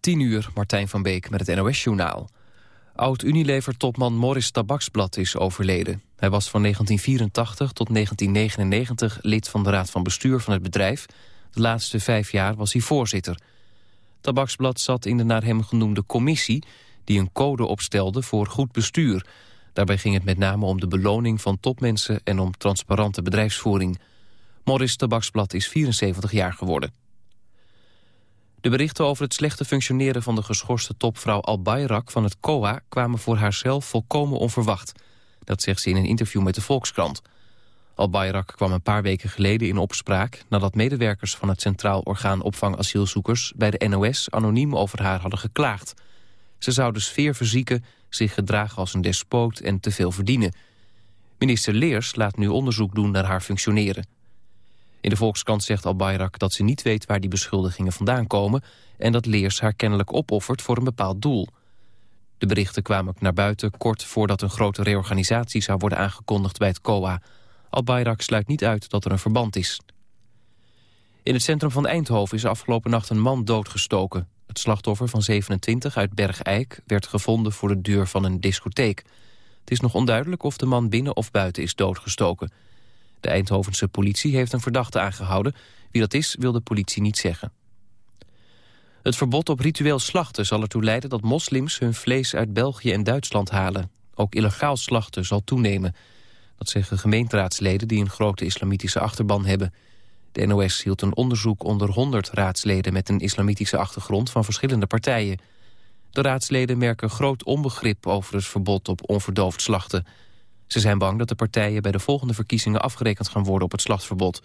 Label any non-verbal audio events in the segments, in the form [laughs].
10 uur, Martijn van Beek met het NOS-journaal. Oud-Unilever-topman Morris Tabaksblad is overleden. Hij was van 1984 tot 1999 lid van de raad van bestuur van het bedrijf. De laatste vijf jaar was hij voorzitter. Tabaksblad zat in de naar hem genoemde commissie... die een code opstelde voor goed bestuur. Daarbij ging het met name om de beloning van topmensen... en om transparante bedrijfsvoering. Morris Tabaksblad is 74 jaar geworden. De berichten over het slechte functioneren van de geschorste topvrouw Al-Bayrak van het COA kwamen voor haarzelf volkomen onverwacht. Dat zegt ze in een interview met de Volkskrant. Al-Bayrak kwam een paar weken geleden in opspraak nadat medewerkers van het Centraal Orgaan Opvang Asielzoekers bij de NOS anoniem over haar hadden geklaagd. Ze zou de sfeer verzieken, zich gedragen als een despoot en te veel verdienen. Minister Leers laat nu onderzoek doen naar haar functioneren. In de Volkskrant zegt Al-Bayrak dat ze niet weet waar die beschuldigingen vandaan komen... en dat Leers haar kennelijk opoffert voor een bepaald doel. De berichten kwamen naar buiten kort voordat een grote reorganisatie zou worden aangekondigd bij het COA. Al-Bayrak sluit niet uit dat er een verband is. In het centrum van Eindhoven is afgelopen nacht een man doodgestoken. Het slachtoffer van 27 uit Bergijk werd gevonden voor de deur van een discotheek. Het is nog onduidelijk of de man binnen of buiten is doodgestoken... De Eindhovense politie heeft een verdachte aangehouden. Wie dat is, wil de politie niet zeggen. Het verbod op ritueel slachten zal ertoe leiden dat moslims hun vlees uit België en Duitsland halen. Ook illegaal slachten zal toenemen. Dat zeggen gemeenteraadsleden die een grote islamitische achterban hebben. De NOS hield een onderzoek onder 100 raadsleden met een islamitische achtergrond van verschillende partijen. De raadsleden merken groot onbegrip over het verbod op onverdoofd slachten. Ze zijn bang dat de partijen bij de volgende verkiezingen afgerekend gaan worden op het slachtverbod.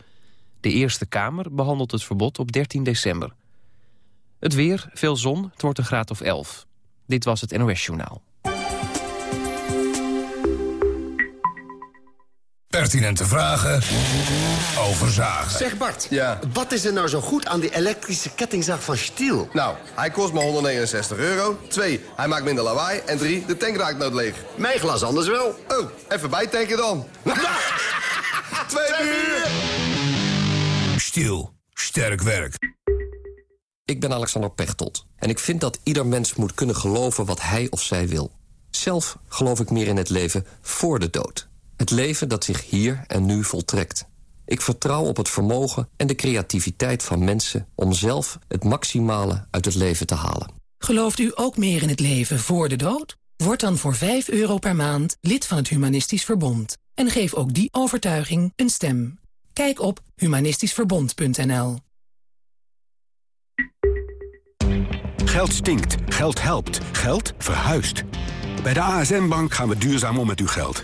De Eerste Kamer behandelt het verbod op 13 december. Het weer, veel zon, het wordt een graad of 11. Dit was het NOS Journaal. Pertinente vragen over zagen. Zeg Bart, Ja. wat is er nou zo goed aan die elektrische kettingzaag van Stiel? Nou, hij kost maar 169 euro. Twee, hij maakt minder lawaai. En drie, de tank raakt nooit leeg. Mijn glas anders wel. Oh, even bijtanken dan. [laughs] Twee uur! Stiel. Sterk werk. Ik ben Alexander Pechtold en ik vind dat ieder mens moet kunnen geloven wat hij of zij wil. Zelf geloof ik meer in het leven voor de dood. Het leven dat zich hier en nu voltrekt. Ik vertrouw op het vermogen en de creativiteit van mensen... om zelf het maximale uit het leven te halen. Gelooft u ook meer in het leven voor de dood? Word dan voor 5 euro per maand lid van het Humanistisch Verbond. En geef ook die overtuiging een stem. Kijk op humanistischverbond.nl Geld stinkt, geld helpt, geld verhuist. Bij de ASN Bank gaan we duurzaam om met uw geld.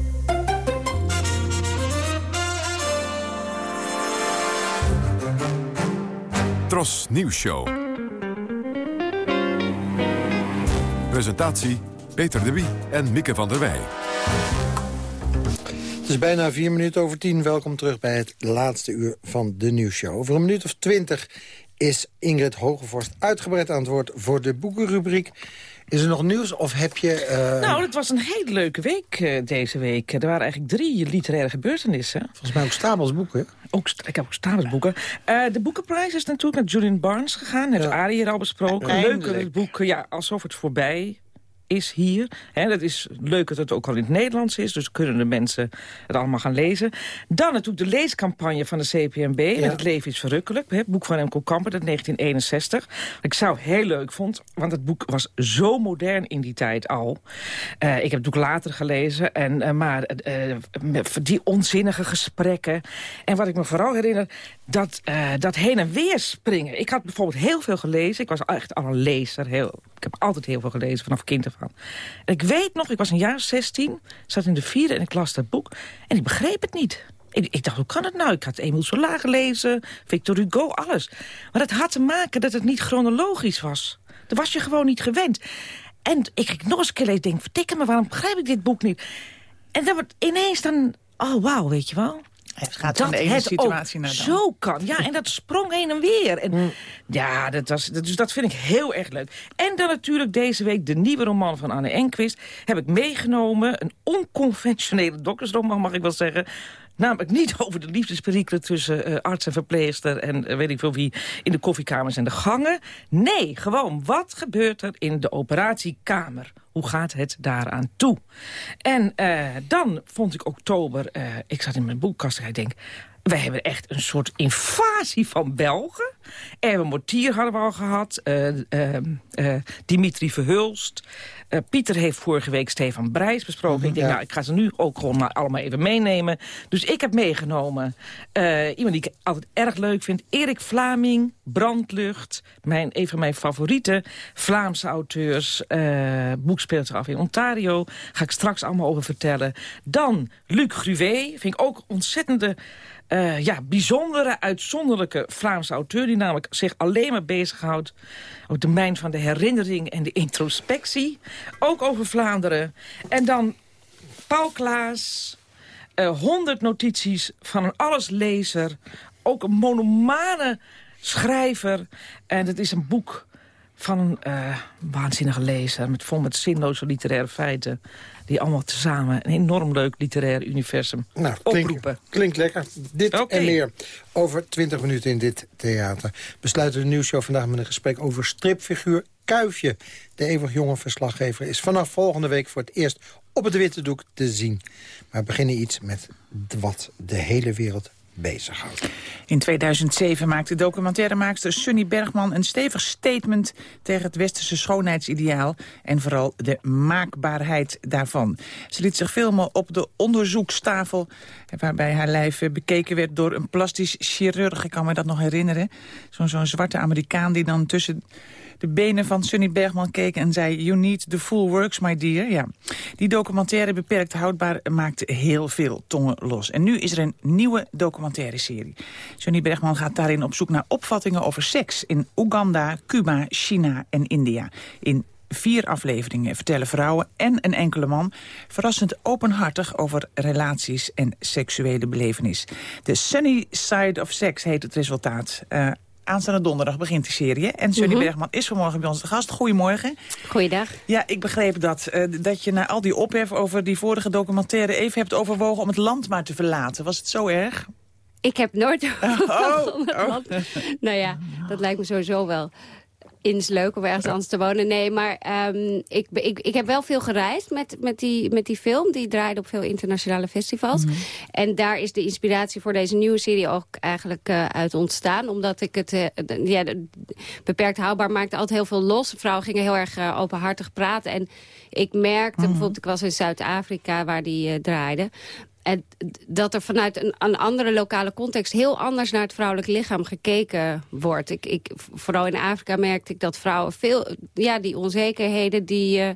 Tros Nieuws Show. Presentatie Peter de Wie en Mieke van der Wij. Het is bijna vier minuten over tien. Welkom terug bij het laatste uur van de nieuwsshow. Over een minuut of twintig is Ingrid Hogevorst uitgebreid aan het woord... voor de boekenrubriek. Is er nog nieuws of heb je... eh, Nou, het was een hele leuke week eh, deze week. Er waren eigenlijk drie literaire gebeurtenissen. Volgens mij ook Stabels boeken. Ook, st- ik heb ook stapelsboeken. Eh de boekenprijs is natuurlijk naar Julian Barnes gegaan. Heeft Ja. Arie hier al besproken. Leuke boeken, ja, alsof het voorbij is hier. Hè, dat is leuk dat het ook al in het Nederlands is. Dus kunnen de mensen het allemaal gaan lezen. Dan natuurlijk de leescampagne van de CPNB. met Het leven is verrukkelijk. Het boek van Remco Kamper uit 1961. Wat ik zou heel leuk vond. Want het boek was zo modern in die tijd al. Eh, ik heb het boek later gelezen. En, eh, maar eh, die onzinnige gesprekken. En wat ik me vooral herinner, dat, dat heen en weer springen. Ik had bijvoorbeeld heel veel gelezen. Ik was echt al een lezer. Heel, ik heb altijd heel veel gelezen, vanaf kind aan. En ik weet nog, ik was een jaar 16, zat in de vierde en ik las dat boek. En ik begreep het niet. Ik, ik dacht, hoe kan het nou? Ik had Emile Zola gelezen, Victor Hugo, alles. Maar dat had te maken dat het niet chronologisch was. Dat was je gewoon niet gewend. En ik kreeg nog eens een keer lezen, denk, me, waarom begrijp ik dit boek niet? En dan wordt ineens dan, oh wauw, weet je wel. Het gaat van de ene situatie naar de zo kan. Ja, en dat sprong heen en weer. En, Mm. Ja, dat, was, dat, dus dat vind ik heel erg leuk. En dan natuurlijk deze week de nieuwe roman van Anne Enquist. Heb ik meegenomen. Een onconventionele doktersroman, mag ik wel zeggen. Namelijk niet over de liefdesperikelen tussen eh, arts en verpleegster... en eh, weet ik veel wie in de koffiekamers en de gangen. Nee, gewoon wat gebeurt er in de operatiekamer? Hoe gaat het daaraan toe? En eh, dan vond ik oktober... eh, ik zat in mijn boekkast en ik denk... wij hebben echt een soort invasie van Belgen. Erwin Mortier hadden we al gehad. eh, Dimitri Verhulst. Pieter heeft vorige week Stefan Brijs besproken. ik denk, ja. nou, ik ga ze nu ook gewoon maar allemaal even meenemen. Dus ik heb meegenomen iemand die ik altijd erg leuk vind. Erik Vlaming, Brandlucht. Mijn, een van mijn favoriete Vlaamse auteurs. Boek speelt zich af in Ontario. Ga ik straks allemaal over vertellen. Dan Luc Gruvé. Vind ik ook ontzettende... eh, ja, bijzondere, uitzonderlijke Vlaamse auteur... die namelijk zich alleen maar bezighoudt... op het domein van de herinnering en de introspectie. Ook over Vlaanderen. En dan Paul Klaas... eh, 100 notities van een alleslezer. Ook een monomane schrijver. En het is een boek van een eh, waanzinnige lezer... Met, vol met zinloze literaire feiten... die allemaal tezamen een enorm leuk literair universum Nou, oproepen. klinkt, lekker. Dit en meer over 20 minuten in dit theater. We sluiten de nieuwsshow vandaag met een gesprek over stripfiguur Kuifje. De eeuwig jonge verslaggever is vanaf volgende week voor het eerst op het witte doek te zien. Maar we beginnen iets met wat de hele wereld In 2007 maakte documentairemaakster Sunny Bergman een stevig statement tegen het westerse schoonheidsideaal en vooral de maakbaarheid daarvan. Ze liet zich filmen op de onderzoekstafel waarbij haar lijf bekeken werd door een plastisch chirurg. Ik kan me dat nog herinneren. Zo'n zwarte Amerikaan die dan tussen de benen van Sunny Bergman keek en zei... You need the full works, my dear. Ja. Die documentaire beperkt houdbaar maakte heel veel tongen los. En nu is er een nieuwe documentaire serie. Sunny Bergman gaat daarin op zoek naar opvattingen over seks... in Oeganda, Cuba, China en India. In vier afleveringen vertellen vrouwen en een enkele man... verrassend openhartig over relaties en seksuele belevenis. The Sunny Side of Sex heet het resultaat... Eh, Aanstaande donderdag begint die serie. En Sunny Mhm. Bergman is vanmorgen bij ons de gast. Goedemorgen. Goeiedag. Ja, ik begreep dat, eh, dat je na al die ophef over die vorige documentaire... even hebt overwogen om het land maar te verlaten. Was het zo erg? Ik heb nooit [laughs] Oh, om het land. Nou ja, dat lijkt me sowieso wel eens leuk om ergens anders te wonen. Nee, maar ehm, ik, ik, ik heb wel veel gereisd met, met, die, met die film. Die draaide op veel internationale festivals. En daar is de inspiratie voor deze nieuwe serie ook eigenlijk eh, uit ontstaan. Omdat ik het eh, de- ja, de- beperkt houdbaar maakte altijd heel veel los. Vrouwen gingen heel erg eh, openhartig praten. En ik merkte, bijvoorbeeld ik was in Zuid-Afrika waar die draaide... En dat er vanuit een, een andere lokale context... heel anders naar het vrouwelijk lichaam gekeken wordt. Ik, ik, vooral in Afrika merkte ik dat vrouwen veel... ja, die onzekerheden die eh,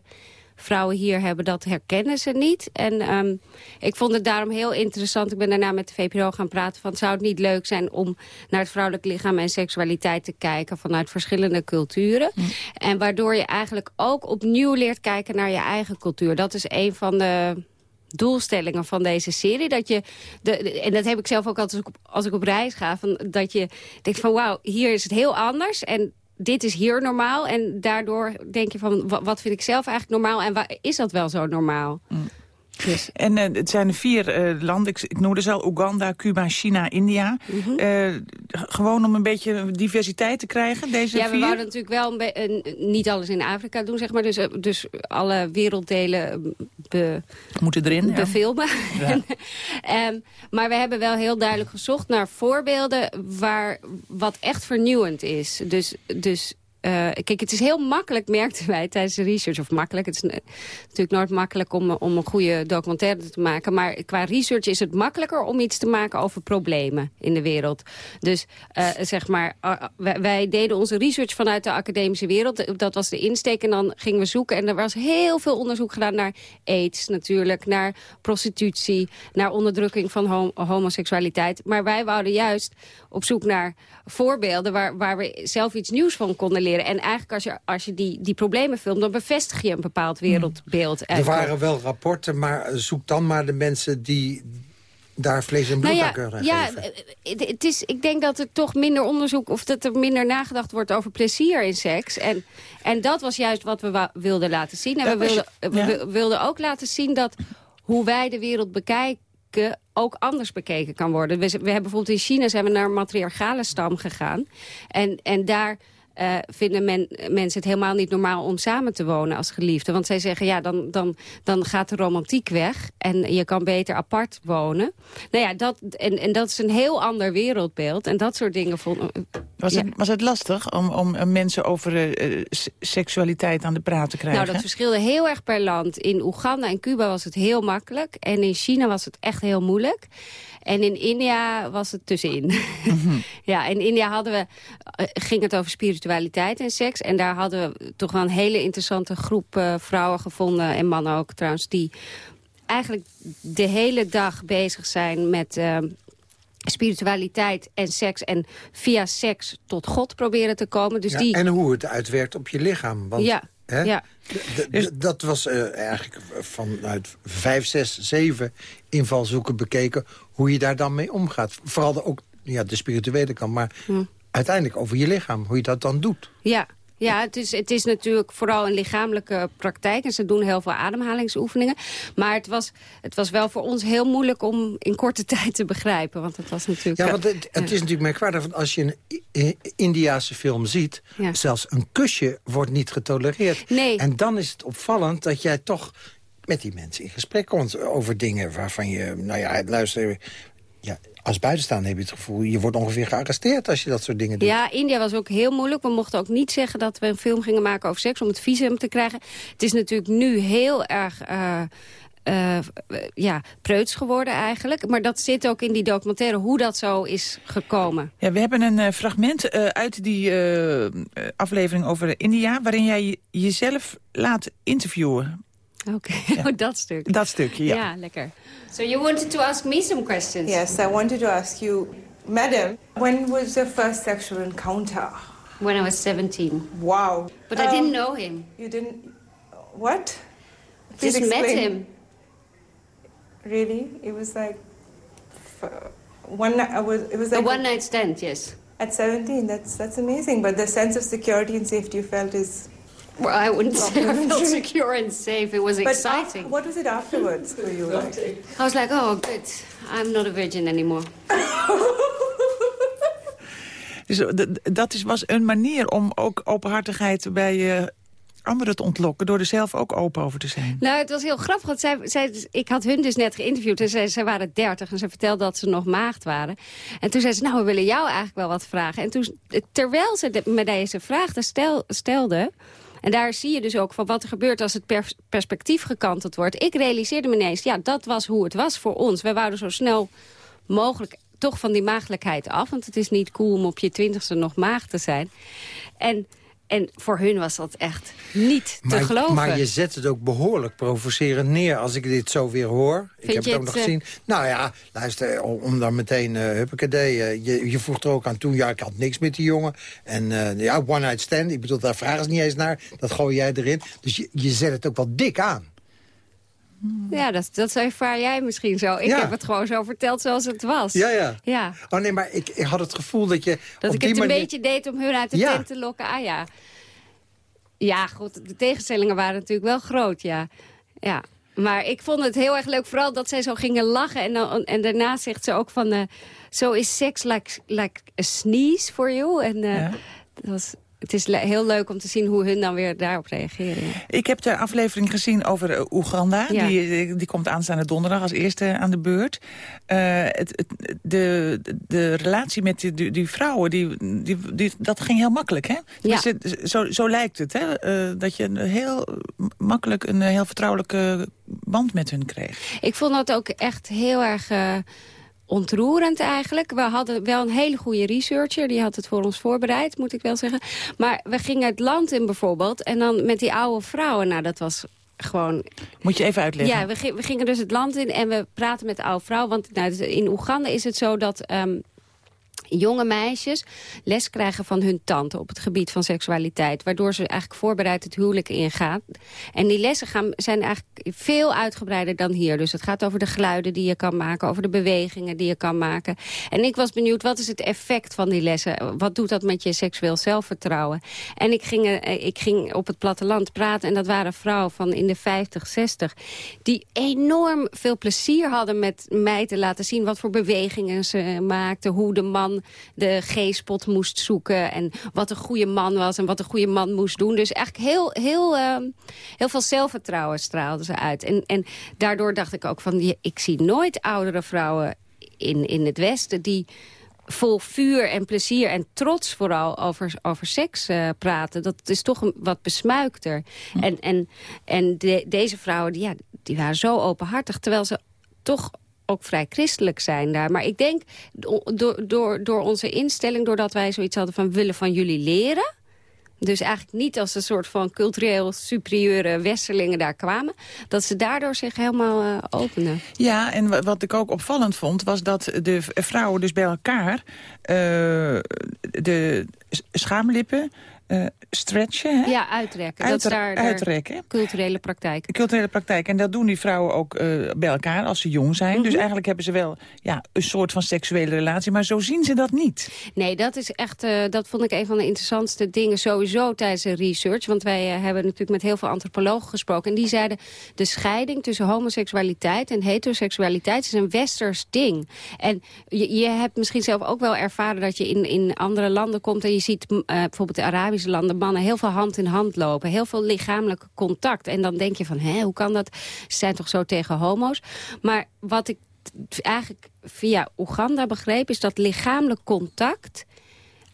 vrouwen hier hebben, dat herkennen ze niet. En ehm, ik vond het daarom heel interessant. Ik ben daarna met de VPRO gaan praten van... zou het niet leuk zijn om naar het vrouwelijk lichaam en seksualiteit te kijken... vanuit verschillende culturen. En waardoor je eigenlijk ook opnieuw leert kijken naar je eigen cultuur. Dat is een van de doelstellingen van deze serie. Dat je de, en dat heb ik zelf ook altijd als ik op, als ik op reis ga. Van, dat je denkt van wauw, hier is het heel anders. En dit is hier normaal. En daardoor denk je van wa- wat vind ik zelf eigenlijk normaal. En waar, is dat wel zo normaal? En eh, het zijn vier eh, landen, ik, ik noemde ze al, Oeganda, Cuba, China, India. Mhm. Eh, gewoon om een beetje diversiteit te krijgen, deze ja, we vier? wouden natuurlijk wel een niet alles in Afrika doen, zeg maar. Dus, dus alle werelddelen be, Moeten erin, ja. befilmen. Ja. [laughs] Ehm, maar we hebben wel heel duidelijk gezocht naar voorbeelden waar wat echt vernieuwend is. Dus, dus kijk, het is heel makkelijk, merkten [laughs] wij tijdens de research. Of makkelijk, het is eh, natuurlijk nooit makkelijk om, om een goede documentaire te maken. Maar qua research is het makkelijker om iets te maken over problemen in de wereld. Dus eh, zeg maar, eh, wij, deden onze research vanuit de academische wereld. Dat was de insteek en dan gingen we zoeken. En er was heel veel onderzoek gedaan naar aids natuurlijk. Naar prostitutie, naar onderdrukking van hom- homoseksualiteit. Maar wij wouden juist op zoek naar voorbeelden... waar, waar we zelf iets nieuws van konden leren. En eigenlijk als je, als je die, die problemen filmt... dan bevestig je een bepaald wereldbeeld. Er waren wel rapporten, maar zoek dan maar de mensen die daar vlees en bloed nou ja, aan kunnen ja, geven. het- het is, ik denk dat er toch minder onderzoek... of dat er minder nagedacht wordt over plezier in seks. En, en dat was juist wat we wilden laten zien. En Dat we wilden, we ja. wilden ook laten zien dat hoe wij de wereld ook anders bekeken kan worden. We, we hebben bijvoorbeeld in China zijn we naar een matriarchale stam gegaan. En, en daar eh, vinden men, mensen het helemaal niet normaal om samen te wonen als geliefden. Want zij zeggen, ja, dan, dan, dan gaat de romantiek weg. En je kan beter apart wonen. Nou ja, dat, en, en dat is een heel ander wereldbeeld. En dat soort dingen vonden... Was, ja. het, was het lastig om, om eh, mensen over eh, seksualiteit aan de praat te krijgen? Nou, dat verschilde heel erg per land. In Oeganda en Cuba was het heel makkelijk. En in China was het echt heel moeilijk. En in India was het tussenin. [laughs] ja, in India hadden we, eh, ging het over spiritualiteit en seks. En daar hadden we toch wel een hele interessante groep eh, vrouwen gevonden. En mannen ook trouwens. Die eigenlijk de hele dag bezig zijn met... eh, spiritualiteit en seks en via seks tot God proberen te komen. Dus Ja, die, En hoe het uitwerkt op je lichaam. Want, Ja, hè, ja. d- Dat was eh, eigenlijk vanuit vijf, zes, zeven invalshoeken bekeken... hoe je daar dan mee omgaat. Vooral de, ook ja, de spirituele kant, maar Hm. uiteindelijk over je lichaam. Hoe je dat dan doet. Ja, ja het, is, het is natuurlijk vooral een lichamelijke praktijk. En ze doen heel veel ademhalingsoefeningen. Maar het was, het was wel voor ons heel moeilijk om in korte [laughs] tijd te begrijpen. Want het was natuurlijk... Ja, want het, het is natuurlijk merkwaardig. Want als je een I- I- Indiase film ziet... Ja. zelfs een kusje wordt niet getolereerd. Nee. En dan is het opvallend dat jij toch met die mensen in gesprek komt... over dingen waarvan je... Nou ja, luister... Ja, als buitenstaander heb je het gevoel... je wordt ongeveer gearresteerd als je dat soort dingen doet. Ja, India was ook heel moeilijk. We mochten ook niet zeggen dat we een film gingen maken over seks... om het visum te krijgen. Het is natuurlijk nu heel erg... eh, eh, ja, preuts geworden eigenlijk. Maar dat zit ook in die documentaire hoe dat zo is gekomen. Ja, we hebben een eh, fragment eh, uit die aflevering over India... waarin jij je- jezelf laat interviewen. Oké, [laughs] dat stuk. Dat stukje, ja. Ja, lekker. So you wanted to ask me some questions? Yes, I wanted to ask you, Madam, when was your first sexual encounter? When I was 17. Wow. But I didn't know him. You didn't... What? Just met him. Really? It was like... f- One night, I was, it was A like... one night stand, yes. At 17, that's, that's amazing. But the sense of security and safety you felt is... Well, I wouldn't say [laughs] I felt [laughs] secure and safe. It was But exciting. af- what was it afterwards for you? Like? I was like, oh, good. I'm not a virgin anymore. [laughs] Dus dat is, was een manier om ook openhartigheid bij eh, anderen te ontlokken... door er zelf ook open over te zijn. Nou, het was heel grappig. Want zij, zij, ik had hun dus net geïnterviewd. En zij, zij waren dertig. En ze vertelde dat ze nog maagd waren. En toen zei ze, nou, we willen jou eigenlijk wel wat vragen. En toen, terwijl ze de, me deze vraag stel, stelde... En daar zie je dus ook van wat er gebeurt als het pers- perspectief gekanteld wordt. Ik realiseerde me ineens, ja, dat was hoe het was voor ons. Wij wouden zo snel mogelijk toch van die maagdelijkheid af. Want het is niet cool om op je twintigste nog maagd te zijn. En, en voor hun was dat echt niet te geloven. maar je zet het ook behoorlijk provocerend neer als ik dit zo weer hoor. ik heb het ook het, nog gezien. Nou ja, luister, om, dan meteen, uh, eh, je, je vroeg er ook aan toe, ja, ik had niks met die jongen. En eh, ja, one night stand, ik bedoel, daar vragen ze niet eens naar. Dat gooi jij erin. Dus je, je zet het ook wel dik aan. Ja, dat, dat ervaar jij misschien zo. Ik Ja. heb het gewoon zo verteld zoals het was. Ja, ja. Ja, Oh nee, maar ik, ik had het gevoel dat je dat op ik het een beetje deed om hun uit de Ja. tent te lokken. Ah ja. Ja, goed, de tegenstellingen waren natuurlijk wel groot, ja. Ja. Maar ik vond het heel erg leuk, vooral dat zij zo gingen lachen. En, dan, en daarna zegt ze ook van... eh, So is sex like, like a sneeze for you? En eh, Ja. dat was, het is le- heel leuk om te zien hoe hun dan weer daarop reageren. ja. Ik heb de aflevering gezien over eh, Oeganda. Ja. Die, die komt aanstaande donderdag als eerste aan de beurt. Eh, het, het- de, de relatie met die, die, die vrouwen, die, die, die, dat ging heel makkelijk, hè? Ja. Zo, zo lijkt het, hè? Eh, dat je een heel makkelijk een heel vertrouwelijke band met hun kreeg. Ik vond dat ook echt heel erg eh, ontroerend eigenlijk. We hadden wel een hele goede researcher. Die had het voor ons voorbereid, moet ik wel zeggen. Maar we gingen het land in bijvoorbeeld. En dan met die oude vrouwen. Nou, dat was gewoon... Moet je even uitleggen. Ja, we, we gingen dus het land in en we praten met de oude vrouw. Want nou, in Oeganda is het zo dat... ehm, jonge meisjes les krijgen van hun tante op het gebied van seksualiteit. Waardoor ze eigenlijk voorbereid het huwelijk ingaan. En die lessen gaan, zijn eigenlijk veel uitgebreider dan hier. Dus het gaat over de geluiden die je kan maken, over de bewegingen die je kan maken. En ik was benieuwd, wat is het effect van die lessen? Wat doet dat met je seksueel zelfvertrouwen? En ik ging, eh, ik ging op het platteland praten en dat waren vrouwen van in de 50, 60... die enorm veel plezier hadden met mij te laten zien wat voor bewegingen ze maakten, hoe de man de G-spot moest zoeken... en wat een goede man was en wat een goede man moest doen. Dus eigenlijk heel, heel, uh, heel veel zelfvertrouwen straalden ze uit. En, en daardoor dacht ik ook van... ik zie nooit oudere vrouwen in, in het Westen... die vol vuur en plezier en trots vooral over, over seks uh, praten. Dat is toch een, wat besmuikter. Hm. En, en, en de, deze vrouwen die, ja, die waren zo openhartig... terwijl ze toch ook vrij christelijk zijn daar. Maar ik denk, door, door, door onze instelling, doordat wij zoiets hadden van... willen van jullie leren... Dus eigenlijk niet als een soort van cultureel superieure westerlingen daar kwamen. Dat ze daardoor zich helemaal uh, openden. Ja, en wat ik ook opvallend vond... was dat de vrouwen dus bij elkaar uh, de schaamlippen uh, stretchen. Hè? Ja, uitrekken. dat is daar, uitrekken. culturele praktijk. Culturele praktijk. En dat doen die vrouwen ook uh, bij elkaar als ze jong zijn. Dus mhm. eigenlijk hebben ze wel ja, een soort van seksuele relatie. Maar zo zien ze dat niet. Nee, dat is echt, uh, dat vond ik een van de interessantste dingen sowieso tijdens de research. Want wij hebben natuurlijk met heel veel antropologen gesproken. En die zeiden, de scheiding tussen homoseksualiteit en heteroseksualiteit is een westers ding. En je, je hebt misschien zelf ook wel ervaren dat je in, in andere landen komt en je ziet bijvoorbeeld de Landen mannen heel veel hand in hand lopen. Heel veel lichamelijk contact. En dan denk je van, hè, hoe kan dat? Ze zijn toch zo tegen homo's? Maar wat ik eigenlijk via Oeganda begreep... is dat lichamelijk contact...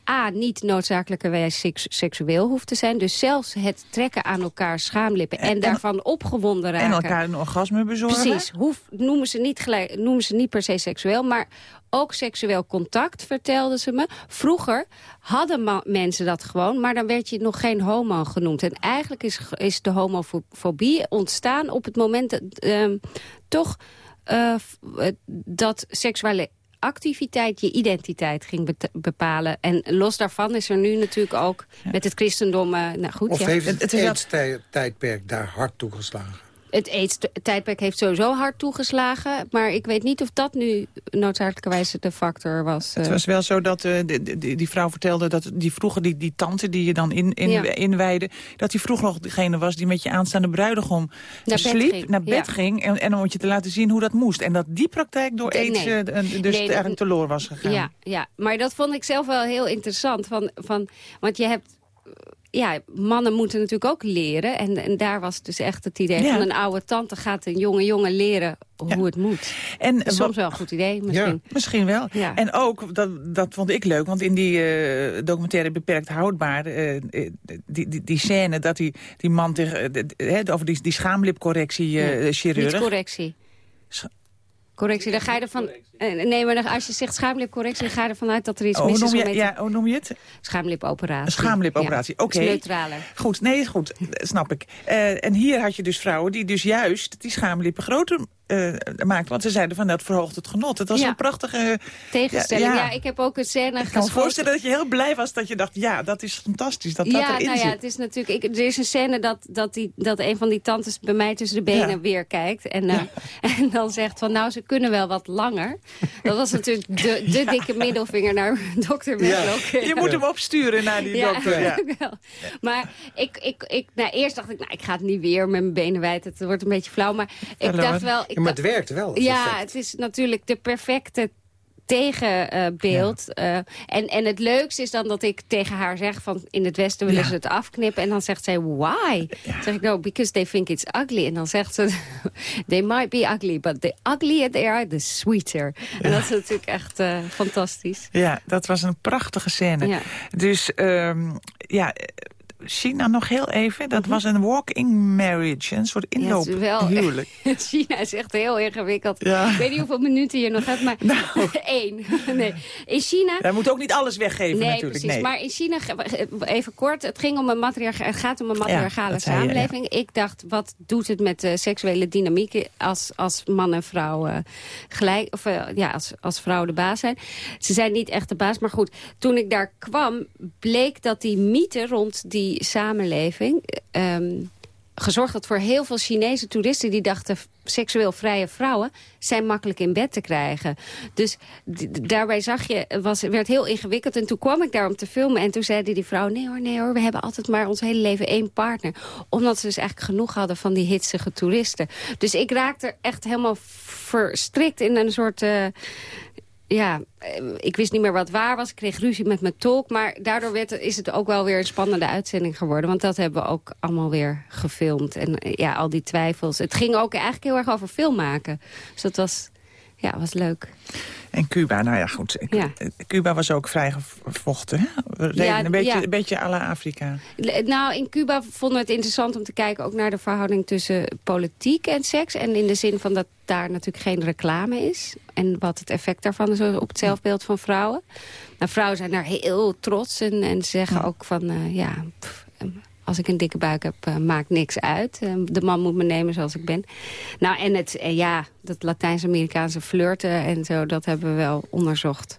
A, niet noodzakelijkerwijs seks, seksueel hoeft te zijn. Dus zelfs het trekken aan elkaar schaamlippen en, daarvan opgewonden raken. En elkaar een orgasme bezorgen. Precies. Hoef, noemen, ze niet gelijk, noemen ze niet per se seksueel, maar ook seksueel contact, vertelden ze me. Vroeger hadden mensen dat gewoon, maar dan werd je nog geen homo genoemd. En eigenlijk is, is de homofobie ontstaan op het moment dat uh, toch... Uh, dat seksuele activiteit je identiteit ging bepalen. En los daarvan is er nu natuurlijk ook met het christendom... Uh, nou goed, of ja. heeft het, het, het tijdperk daar hard toegeslagen? Het tijdperk heeft sowieso hard toegeslagen. Maar ik weet niet of dat nu noodzakelijkerwijs de factor was. Het eh. was wel zo dat uh, die, die, vrouw vertelde dat die vroeger die, die tante die je dan in, in, inwijde... dat die vroeger nog degene was die met je aanstaande bruidegom naar sliep, bed naar bed ging. En, en om je te laten zien hoe dat moest. En dat die praktijk door aids nee. uh, dus nee, eigenlijk teloor was gegaan. Ja, ja, maar dat vond ik zelf wel heel interessant. Van, van, want je hebt ja, mannen moeten natuurlijk ook leren. En, en daar was dus echt het idee van een oude tante gaat een jonge jongen leren hoe het moet. En, soms wel een goed idee, misschien. Ja, misschien wel. Ja. En ook, dat, dat vond ik leuk, want in die uh, documentaire Beperkt Houdbaar... Uh, die, die, die scène dat die, die man tegen, uh, over die, die schaamlipcorrectie chirurg... Niet correctie. Correctie, dan ga je ervan... Eh, nee, maar als je zegt schaamlipcorrectie, ga je ervan uit dat er iets oh, mis is. Je, ja, hoe noem je het? Schaamlipoperatie. Schaamlipoperatie, oké. Okay. neutraler. Goed, nee, goed, snap ik. Uh, en hier had je dus vrouwen die dus juist die schaamlippen groter uh, maakten. Want ze zeiden van dat verhoogt het genot. Het was ja. een prachtige... Tegenstelling, ja, ja. ik heb ook een scène Ik kan me voorstellen dat je heel blij was dat je dacht... ja, dat is fantastisch dat dat erin nou zit. Ja, het is natuurlijk... Ik, er is een scène dat, dat, die, dat een van die tantes bij mij tussen de benen weer kijkt. En, uh, [laughs] en dan zegt van nou, ze kunnen wel wat langer. Dat was natuurlijk de, de dikke middelvinger naar dokter Medlock. Je moet hem opsturen naar die dokter. [laughs] Ja. maar ik, ik, ik, nou, eerst dacht ik, nou, ik ga het niet weer met mijn benen wijd. Het wordt een beetje flauw. Maar ik dacht wel... Ik maar het werkt wel. Het ja, het is natuurlijk de perfecte tegenbeeld. Uh, ja. uh, en, en het leukste is dan dat ik tegen haar zeg... van in het Westen willen ja. ze het afknippen. En dan zegt zij, why? Ja. zeg ik, no, because they think it's ugly. En dan zegt ze, [laughs] they might be ugly... but the uglier they are, the sweeter. En dat is natuurlijk echt uh, fantastisch. Ja, dat was een prachtige scène. Dus um, ja China nog heel even. Dat was een walk-in marriage, een soort inloophuwelijk. Ja, [laughs] China is echt heel ingewikkeld. Ja. Ik weet niet hoeveel minuten je nog hebt, maar [laughs] Nou. [laughs] één. nee. In China... Hij moet ook niet alles weggeven Nee, natuurlijk. precies. Nee. Maar in China, even kort, het, ging om een het gaat om een matriarchale je, ja. samenleving. Ik dacht, wat doet het met de seksuele dynamiek als, als man en vrouw eh, gelijk, of eh, ja, als, als vrouwen de baas zijn. Ze zijn niet echt de baas, maar goed, toen ik daar kwam, bleek dat die mythe rond die samenleving... ehm, gezorgd had voor heel veel Chinese toeristen... die dachten, seksueel vrije vrouwen zijn makkelijk in bed te krijgen. Dus daarbij zag je, was, werd heel ingewikkeld. En toen kwam ik daar om te filmen en toen zeiden die vrouw... nee hoor, nee hoor, we hebben altijd maar ons hele leven één partner. Omdat ze dus eigenlijk genoeg hadden van die hitsige toeristen. Dus ik raakte echt helemaal verstrikt in een soort... eh, ja, eh, ik wist niet meer wat waar was. Ik kreeg ruzie met mijn tolk. Maar daardoor werd, is het ook wel weer een spannende uitzending geworden. Want dat hebben we ook allemaal weer gefilmd. En eh, ja, al die twijfels. Het ging ook eigenlijk heel erg over film maken. Dus dat was, ja, was leuk. En Cuba, nou ja, goed. Ja. Cuba was ook vrij gevochten, hè? Ja, een beetje, ja. een beetje à la Afrika. Nou, in Cuba vonden we het interessant om te kijken... ook naar de verhouding tussen politiek en seks. En in de zin van dat daar natuurlijk geen reclame is. En wat het effect daarvan is op het zelfbeeld van vrouwen. Nou, vrouwen zijn daar heel trots en, en zeggen ook van... eh, ja, pff, als ik een dikke buik heb, eh, maakt niks uit. Eh, de man moet me nemen zoals ik ben. Nou, en het, eh, ja, dat Latijns-Amerikaanse flirten en zo... dat hebben we wel onderzocht.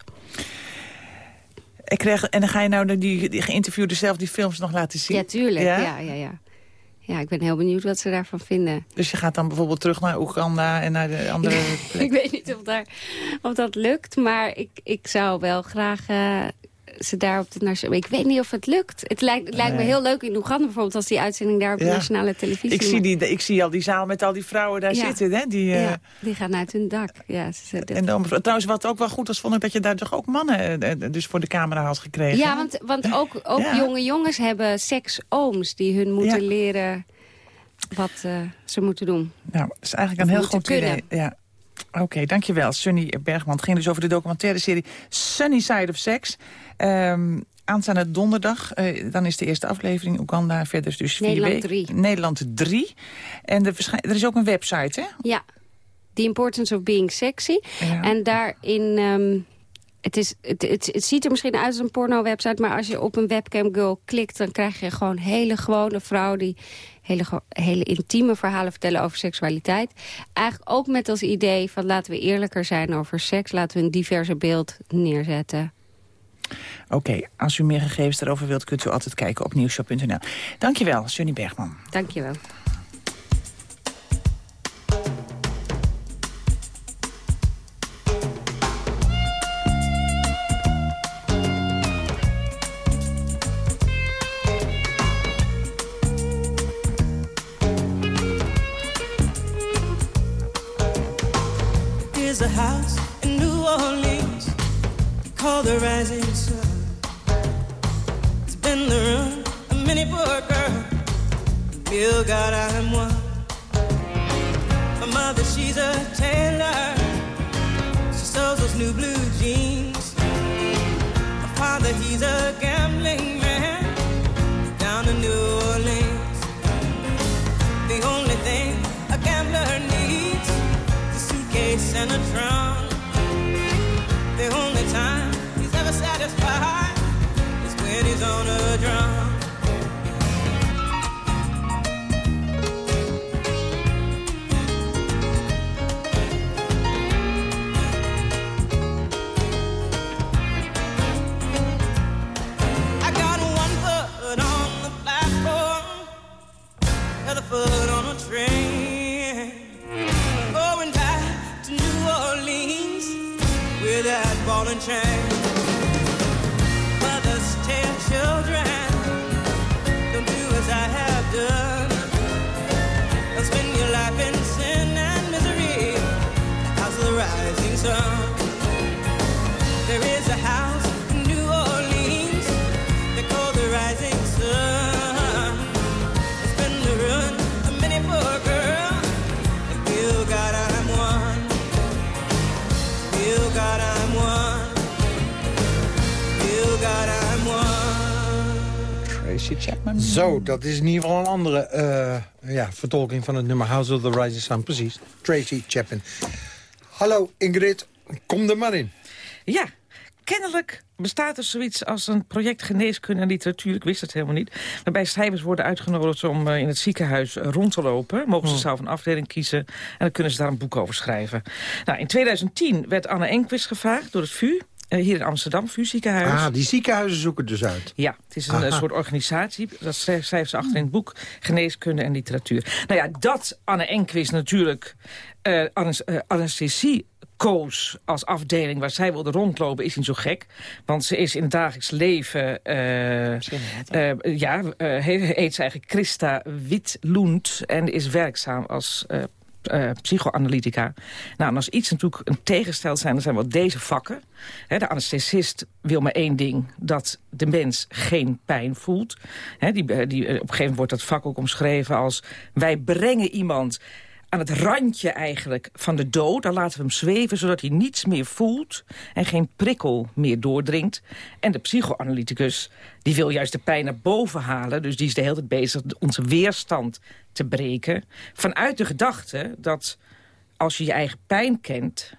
Ik kreeg, en dan ga je nou die, die geïnterviewde zelf die films nog laten zien? Ja, tuurlijk. Ja? Ja, ja, ja. ik ben heel benieuwd wat ze daarvan vinden. Dus je gaat dan bijvoorbeeld terug naar Oeganda en naar de andere [laughs] ik weet niet of, daar, of dat lukt, maar ik, ik zou wel graag ze daar op de nationale... Ik weet niet of het lukt. Het lijkt, het lijkt me heel leuk in Oeganda bijvoorbeeld... als die uitzending daar op de Ja. nationale televisie... Ik zie, die, ik zie al die zaal met al die vrouwen daar Ja. zitten. Hè? Die, eh, Ja, die gaan uit hun dak. Ja, ze, en dan, trouwens, wat ook wel goed was, vond ik dat je daar toch ook mannen eh, eh, dus voor de camera had gekregen. ja want, want ook, ook jonge jongens hebben seksooms... die hun moeten leren wat eh, ze moeten doen. Nou, dat is eigenlijk een Of heel goed kunnen. idee. Ja. Oké, dankjewel. Sunny Bergman. Het ging dus over de documentaire serie Sunny Side of Sex. Ehm, aanstaande donderdag, eh, dan is de eerste aflevering Oeganda. Verder dus vier Nederland weken. drie. Nederland 3. En er, er is ook een website, hè? Ja, The Importance of Being Sexy. Ja. En daarin... ehm, het, is, het, het, het ziet er misschien uit als een porno-website... maar als je op een webcam girl klikt... dan krijg je gewoon hele gewone vrouwen... die hele, hele intieme verhalen vertellen over seksualiteit. Eigenlijk ook met als idee van laten we eerlijker zijn over seks. Laten we een diverse beeld neerzetten. Oké, als u meer gegevens daarover wilt, kunt u altijd kijken op nieuwshop.nl. Dankjewel, Sunny Bergman. Dankjewel. House in New Orleans called the Rising Sun. It's been the run of many poor girl. Bill God, I'm one. My mother, she's a tailor. She sews those new blue jeans. My father, he's a when he's on a drum. I got one foot on the platform, other foot on a train. Going back to New Orleans with that ball and chain. Tracy Chapman. Zo, dat is in ieder geval een andere eh, ja, vertolking van het nummer House of the Rising Sun. Precies, Tracy Chapin. Hallo Ingrid, kom er maar in. Ja, kennelijk bestaat er zoiets als een project geneeskunde en literatuur. Ik wist het helemaal niet. Waarbij schrijvers worden uitgenodigd om eh, in het ziekenhuis rond te lopen. Mogen ze Oh. zelf een afdeling kiezen en dan kunnen ze daar een boek over schrijven. Nou, in 2010 werd Anne Enquist gevraagd door het VU. Eh, hier in Amsterdam, VU ziekenhuis. Ah, die ziekenhuizen zoeken dus uit. Ja, het is een Aha. eh, soort organisatie. Dat schrijft schrijft ze achter in het boek Geneeskunde en Literatuur. Nou ja, dat Anne Enquist natuurlijk eh, anes- eh, anesthesie koos als afdeling waar zij wilde rondlopen is niet zo gek. Want ze is in het dagelijks leven... eh, eh, ja, eh, he- heet ze eigenlijk Christa Witloend en is werkzaam als... eh, psychoanalytica. Nou, en als iets natuurlijk een tegenstel zijn, dan zijn wel deze vakken. De anesthesist wil maar één ding, dat de mens geen pijn voelt. Die, eh, die, eh, op een gegeven moment wordt dat vak ook omschreven als... wij brengen iemand aan het randje eigenlijk van de dood. Dan laten we hem zweven, zodat hij niets meer voelt... en geen prikkel meer doordringt. En de psychoanalyticus die wil juist de pijn naar boven halen. Dus die is de hele tijd bezig onze weerstand te breken. Vanuit de gedachte dat als je je eigen pijn kent...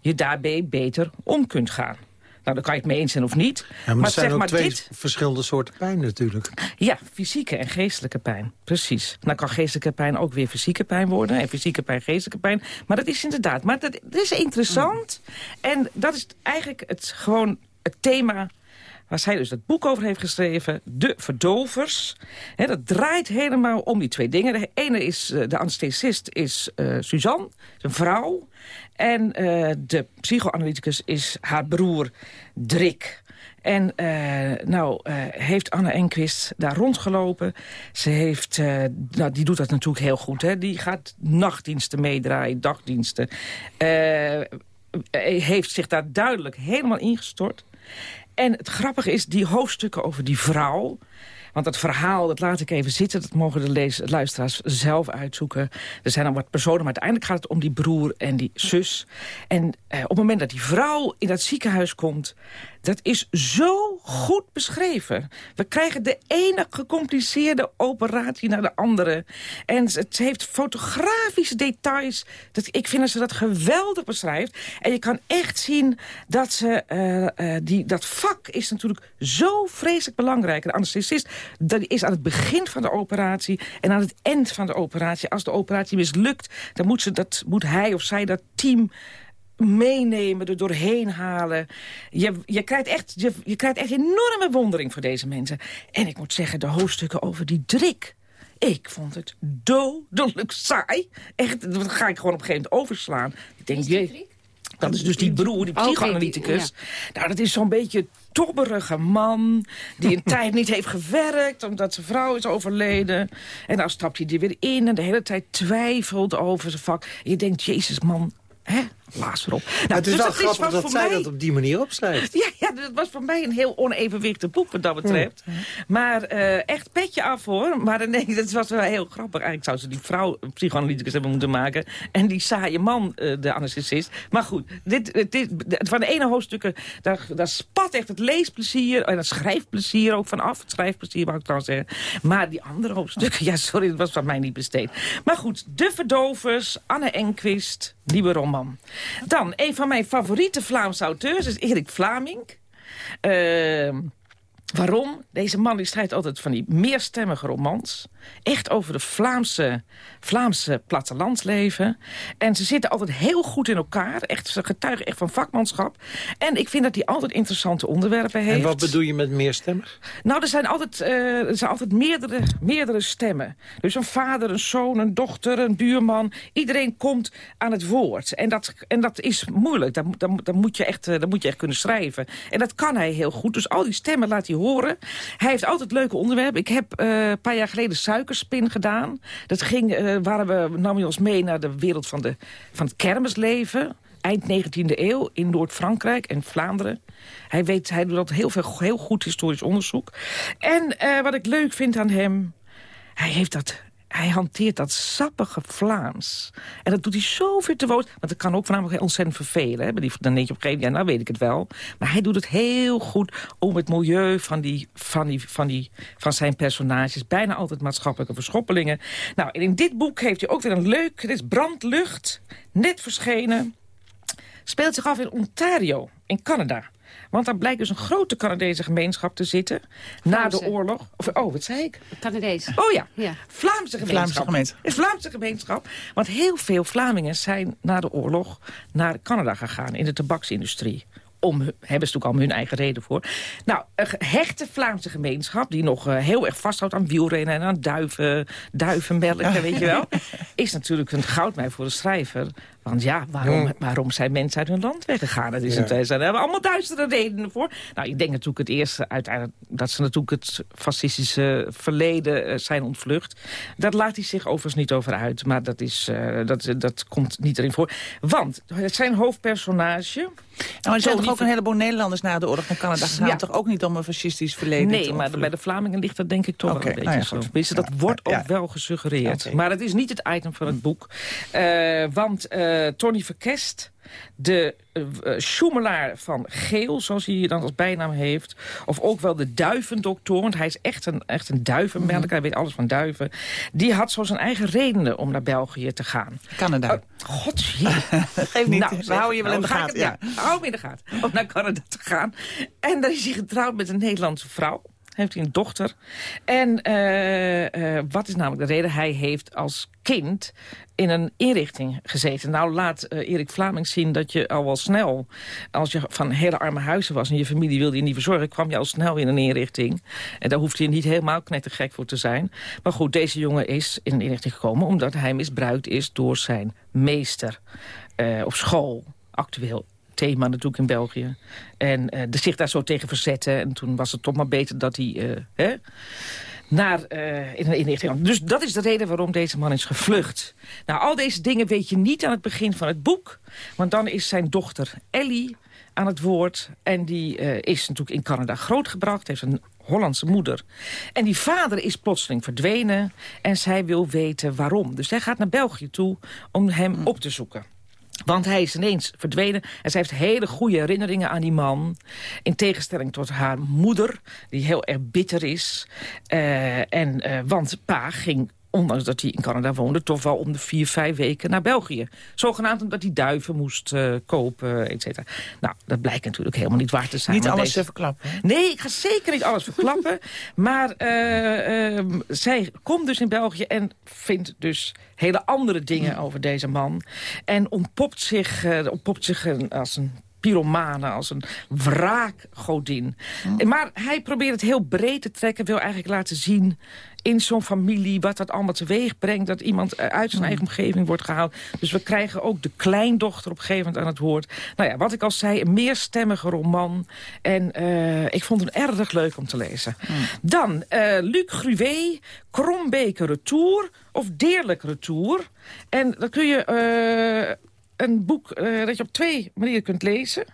je daarbij beter om kunt gaan. Nou, dan kan je het mee eens zijn of niet. Ja, maar, er zijn zeg ook maar twee dit... verschillende soorten pijn natuurlijk. Ja, fysieke en geestelijke pijn. Precies. Dan kan geestelijke pijn ook weer fysieke pijn worden. En fysieke pijn, geestelijke pijn. Maar dat is inderdaad. Maar dat, dat is interessant. En dat is eigenlijk het, gewoon het thema waar zij dus het boek over heeft geschreven. De verdovers. Dat draait helemaal om die twee dingen. De ene is, eh, de anesthesist is eh, Suzanne, een vrouw. En eh, de psychoanalyticus is haar broer Drik. En nou heeft Anne Enquist daar rondgelopen. Ze heeft, nou, die doet dat natuurlijk heel goed. Hè. Die gaat nachtdiensten meedraaien, dagdiensten. Heeft zich daar duidelijk helemaal ingestort. En het grappige is, die hoofdstukken over die vrouw... Want het verhaal, dat laat ik even zitten. Dat mogen de luisteraars zelf uitzoeken. Er zijn dan wat personen, maar uiteindelijk gaat het om die broer en die zus. En eh, op het moment dat die vrouw in dat ziekenhuis komt... dat is zo goed beschreven. We krijgen de ene gecompliceerde operatie naar de andere. En het heeft fotografische details. Dat, ik vind dat ze dat geweldig beschrijft. En je kan echt zien dat ze... eh, eh, die, dat vak is natuurlijk zo vreselijk belangrijk. De anesthesist dat is aan het begin van de operatie... en aan het eind van de operatie. Als de operatie mislukt, dan moet, ze dat, moet hij of zij dat team meenemen, er doorheen halen. Je, je, krijgt echt, je, je krijgt echt enorme wondering voor deze mensen. En ik moet zeggen, de hoofdstukken over die drik... Ik vond het dodelijk saai. Echt, dat ga ik gewoon op een gegeven moment overslaan. Ik denk, jee, dat is dus die broer, die die- psychoanalyticus. Nou, dat is zo'n beetje tobberige man... die een [laughs] tijd niet heeft gewerkt omdat zijn vrouw is overleden. En dan stapt hij er weer in en de hele tijd twijfelt over zijn vak. En je denkt, jezus man, hè? Laat erop. Nou, het is dus wel dat grappig dat zij mij- dat op die manier opschrijft. ja, ja, dat was voor mij een heel onevenwichtig boek wat dat betreft. Maar eh, echt petje af hoor. Maar nee, [laughs] dat was wel heel grappig. Eigenlijk zou ze die vrouw psychoanalyticus hebben moeten maken. En die saaie man, eh, de anesthesist. Maar goed, dit, van de ene hoofdstukken, daar, daar spat echt het leesplezier en het schrijfplezier ook vanaf. Het schrijfplezier wou ik trouwens zeggen. Maar die andere hoofdstukken, [laughs] ja sorry, dat was van mij niet besteed. Maar goed, De Verdovers, Anne Enquist, Lieve Roman. Dan, een van mijn favoriete Vlaamse auteurs is Erik Vlaming. Ehm, waarom? Deze man die schrijft altijd van die meerstemmige romans. Echt over de Vlaamse, Vlaamse plattelandsleven. En ze zitten altijd heel goed in elkaar. Echt, ze getuigen echt van vakmanschap. En ik vind dat hij altijd interessante onderwerpen heeft. En wat bedoel je met meerstemmig? Nou, er zijn altijd, eh, er zijn altijd meerdere, meerdere stemmen. Dus een vader, een zoon, een dochter, een buurman. Iedereen komt aan het woord. En dat, en dat is moeilijk. Dan, dan, dan, moet je echt, eh, dan moet je echt kunnen schrijven. En dat kan hij heel goed. Dus al die stemmen laat hij Hij heeft altijd leuke onderwerpen. Ik heb eh, een paar jaar geleden suikerspin gedaan. Dat ging, eh, waren we, nam hij ons mee naar de wereld van, de, van het kermisleven eind 19e eeuw in Noord-Frankrijk en Vlaanderen. Hij, weet, hij doet heel, veel, heel goed historisch onderzoek. En eh, wat ik leuk vind aan hem... hij heeft dat hij hanteert dat sappige Vlaams. En dat doet hij zo virtuoos. Want het kan ook voornamelijk ontzettend vervelen. Hè? Dan denk je op een gegeven moment, ja, nou weet ik het wel. Maar hij doet het heel goed om het milieu van, die, van, die, van, die, van zijn personages. Bijna altijd maatschappelijke verschoppelingen. Nou, in dit boek heeft hij ook weer een leuk... Dit is Brandlucht, net verschenen. Speelt zich af in Ontario, in Canada. Want daar blijkt dus een grote Canadese gemeenschap te zitten. Na de oorlog. Of, oh, wat zei ik? Canadees. Oh ja. ja. Vlaamse gemeenschap. Vlaamse gemeenschap. Een Vlaamse gemeenschap. Want heel veel Vlamingen zijn na de oorlog naar Canada gegaan. In de tabaksindustrie om, hebben ze natuurlijk al hun eigen reden voor. Nou, een hechte Vlaamse gemeenschap... die nog uh, heel erg vasthoudt aan wielrennen en aan duiven, duivenmelken, weet je wel... [laughs] is natuurlijk een goudmijn voor de schrijver. Want ja, waarom, waarom zijn mensen uit hun land weggegaan? Dat is ja. het, daar hebben allemaal duistere redenen voor. Nou, ik denk natuurlijk het eerste uiteindelijk... dat ze natuurlijk het fascistische verleden uh, zijn ontvlucht. Dat laat hij zich overigens niet over uit. Maar dat, is, uh, dat, dat komt niet erin voor. Want zijn hoofdpersonage... Nou, zijn toch ook een heleboel Nederlanders na de oorlog naar Canada gegaan. Ja. Toch ook niet om een fascistisch verleden Nee, maar bij de Vlamingen ligt dat denk ik toch okay, wel een beetje nou ja, zo. Dat wordt ook ja. wel gesuggereerd. Okay. Maar het is niet het item van het boek. Uh, want uh, Tony Verkest de uh, schoemelaar van Geel, zoals hij dan als bijnaam heeft. Of ook wel de duivendokter, want hij is echt een, echt een duivenmelker. Mm -hmm. Hij weet alles van duiven. Die had zo zijn eigen redenen om naar België te gaan. Canada. Uh, Godzie. [laughs] Geef niet, nou, we houden je wel in de nou, gaten. Ja. ja, hou hem in de gaten. Om naar Canada te gaan. En dan is hij getrouwd met een Nederlandse vrouw heeft hij een dochter. En uh, uh, wat is namelijk de reden? Hij heeft als kind in een inrichting gezeten. Nou, laat uh, Erik Vlaming zien dat je al wel snel... als je van hele arme huizen was en je familie wilde je niet verzorgen... kwam je al snel in een inrichting. En daar hoeft je niet helemaal knettergek voor te zijn. Maar goed, deze jongen is in een inrichting gekomen... omdat hij misbruikt is door zijn meester op school actueel thema natuurlijk in België. En uh, de zich daar zo tegen verzetten. En toen was het toch maar beter dat hij... Uh, hè, naar, uh, in een inrichting. Dus dat is de reden waarom deze man is gevlucht. Nou, al deze dingen weet je niet aan het begin van het boek. Want dan is zijn dochter Ellie aan het woord. En die uh, is natuurlijk in Canada grootgebracht. Heeft een Hollandse moeder. En die vader is plotseling verdwenen. En zij wil weten waarom. Dus zij gaat naar België toe om hem op te zoeken. Want hij is ineens verdwenen en zij heeft hele goede herinneringen aan die man. In tegenstelling tot haar moeder, die heel erg bitter is. Uh, en, uh, want pa ging ondanks dat hij in Canada woonde, toch wel om de vier, vijf weken naar België. Zogenaamd omdat hij duiven moest uh, kopen, et cetera. Nou, dat blijkt natuurlijk helemaal niet waar te zijn. Niet alles deze... te verklappen. Hè? Nee, ik ga zeker niet alles verklappen. [laughs] maar uh, uh, zij komt dus in België en vindt dus hele andere dingen over deze man. En ontpopt zich, ontpopt zich als een pyromane, als een wraakgodin. Oh. Maar hij probeert het heel breed te trekken, wil eigenlijk laten zien in zo'n familie, wat dat allemaal teweeg brengt... dat iemand uit zijn eigen omgeving wordt gehaald. Dus we krijgen ook de kleindochter op een gegeven moment aan het woord. Nou ja, wat ik al zei, een meerstemmige roman. En uh, ik vond het erg leuk om te lezen. Mm. Dan uh, Luc Gruwe, Krombeker Retour of Deerlijk Retour. En dan kun je... Uh, een boek uh, dat je op twee manieren kunt lezen.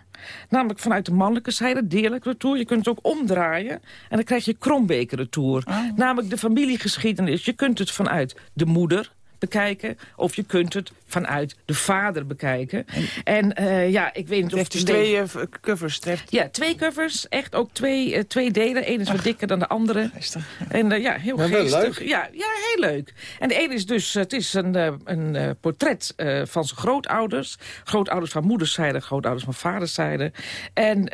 Namelijk vanuit de mannelijke zijde, deerlijk retour. Je kunt het ook omdraaien en dan krijg je krombeker retour. Oh. Namelijk de familiegeschiedenis. Je kunt het vanuit de moeder bekijken. Of je kunt het vanuit de vader bekijken. En, en uh, ja, ik weet niet het of... Het heeft dus twee uh, covers. Heeft... Ja, twee covers. Echt ook twee, uh, twee delen. Eén is Ach, wat dikker dan de andere. Geestig. En ja, heel geestig. Ja, ja, heel leuk. En de ene is dus... Het is een, een portret van zijn grootouders. Grootouders van moederszijde, grootouders van vaderszijde. En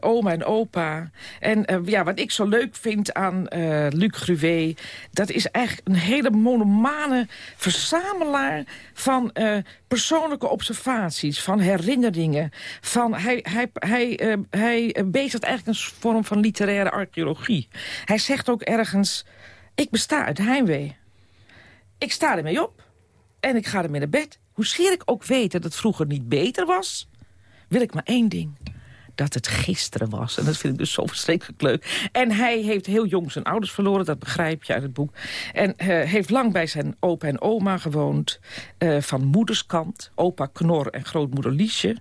oma en opa. En ja, wat ik zo leuk vind aan Luc Gruwe... dat is eigenlijk een hele monomane verzamelaar van uh, persoonlijke observaties, van herinneringen. Van, hij hij, hij, uh, hij bezigt eigenlijk een vorm van literaire archeologie. Hij zegt ook ergens, ik besta uit heimwee. Ik sta ermee op en ik ga ermee naar bed. Hoe scheer ik ook weet dat het vroeger niet beter was, wil ik maar één ding dat het gisteren was. En dat vind ik dus zo verschrikkelijk leuk. En hij heeft heel jong zijn ouders verloren, dat begrijp je uit het boek. En uh, heeft lang bij zijn opa en oma gewoond. Uh, van moederskant, opa Knor en grootmoeder Liesje.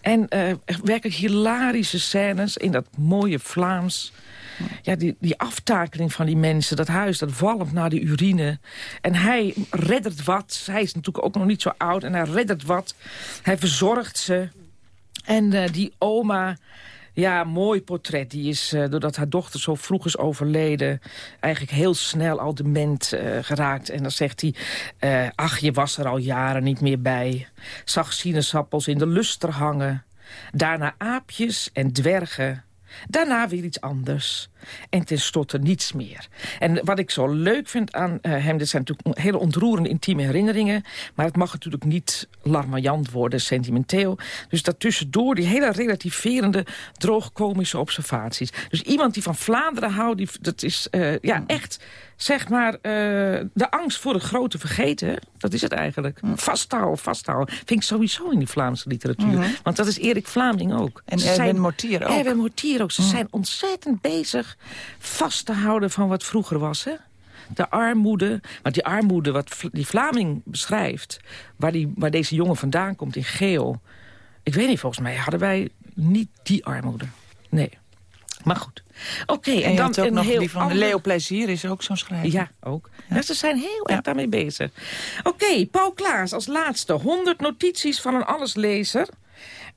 En uh, werkelijk hilarische scènes in dat mooie Vlaams. ja, die, die aftakeling van die mensen. Dat huis, dat walmt naar de urine. En hij reddert wat. Hij is natuurlijk ook nog niet zo oud. En hij reddert wat. Hij verzorgt ze. En eh, die oma... Ja, mooi portret. Die is, uh, doordat haar dochter zo vroeg is overleden... eigenlijk heel snel al dement uh, geraakt. En dan zegt hij... Ach, je was er al jaren niet meer bij. Zag sinaasappels in de luster hangen. Daarna aapjes en dwergen. Daarna weer iets anders. En tenslotte niets meer. En wat ik zo leuk vind aan uh, hem... dit zijn natuurlijk hele ontroerende, intieme herinneringen... maar het mag natuurlijk niet larmoyant worden, sentimenteel. Dus daartussendoor die hele relativerende, droogkomische observaties. Dus iemand die van Vlaanderen houdt, die, dat is uh, ja, echt zeg maar, uh, de angst voor het grote vergeten. Dat is het eigenlijk. Vasthouden, vasthouden. Vind ik sowieso in die Vlaamse literatuur. Mm -hmm. Want dat is Erik Vlaming ook. En Erwin Mortier ook. Erwin Mortier ook. Ze mm. zijn ontzettend bezig vast te houden van wat vroeger was, hè? De armoede, want die armoede wat die Vlaming beschrijft... Waar, die, waar deze jongen vandaan komt in Geel... ik weet niet, volgens mij hadden wij niet die armoede. Nee. Maar goed. Oké, okay, en, en, dan ook een nog heel die van. Leo Plezier is ook zo'n schrijver. Ja, ook. Ja. Ja, ze zijn heel erg daarmee bezig. Oké, okay, Paul Klaas als laatste. 100 notities van een alleslezer.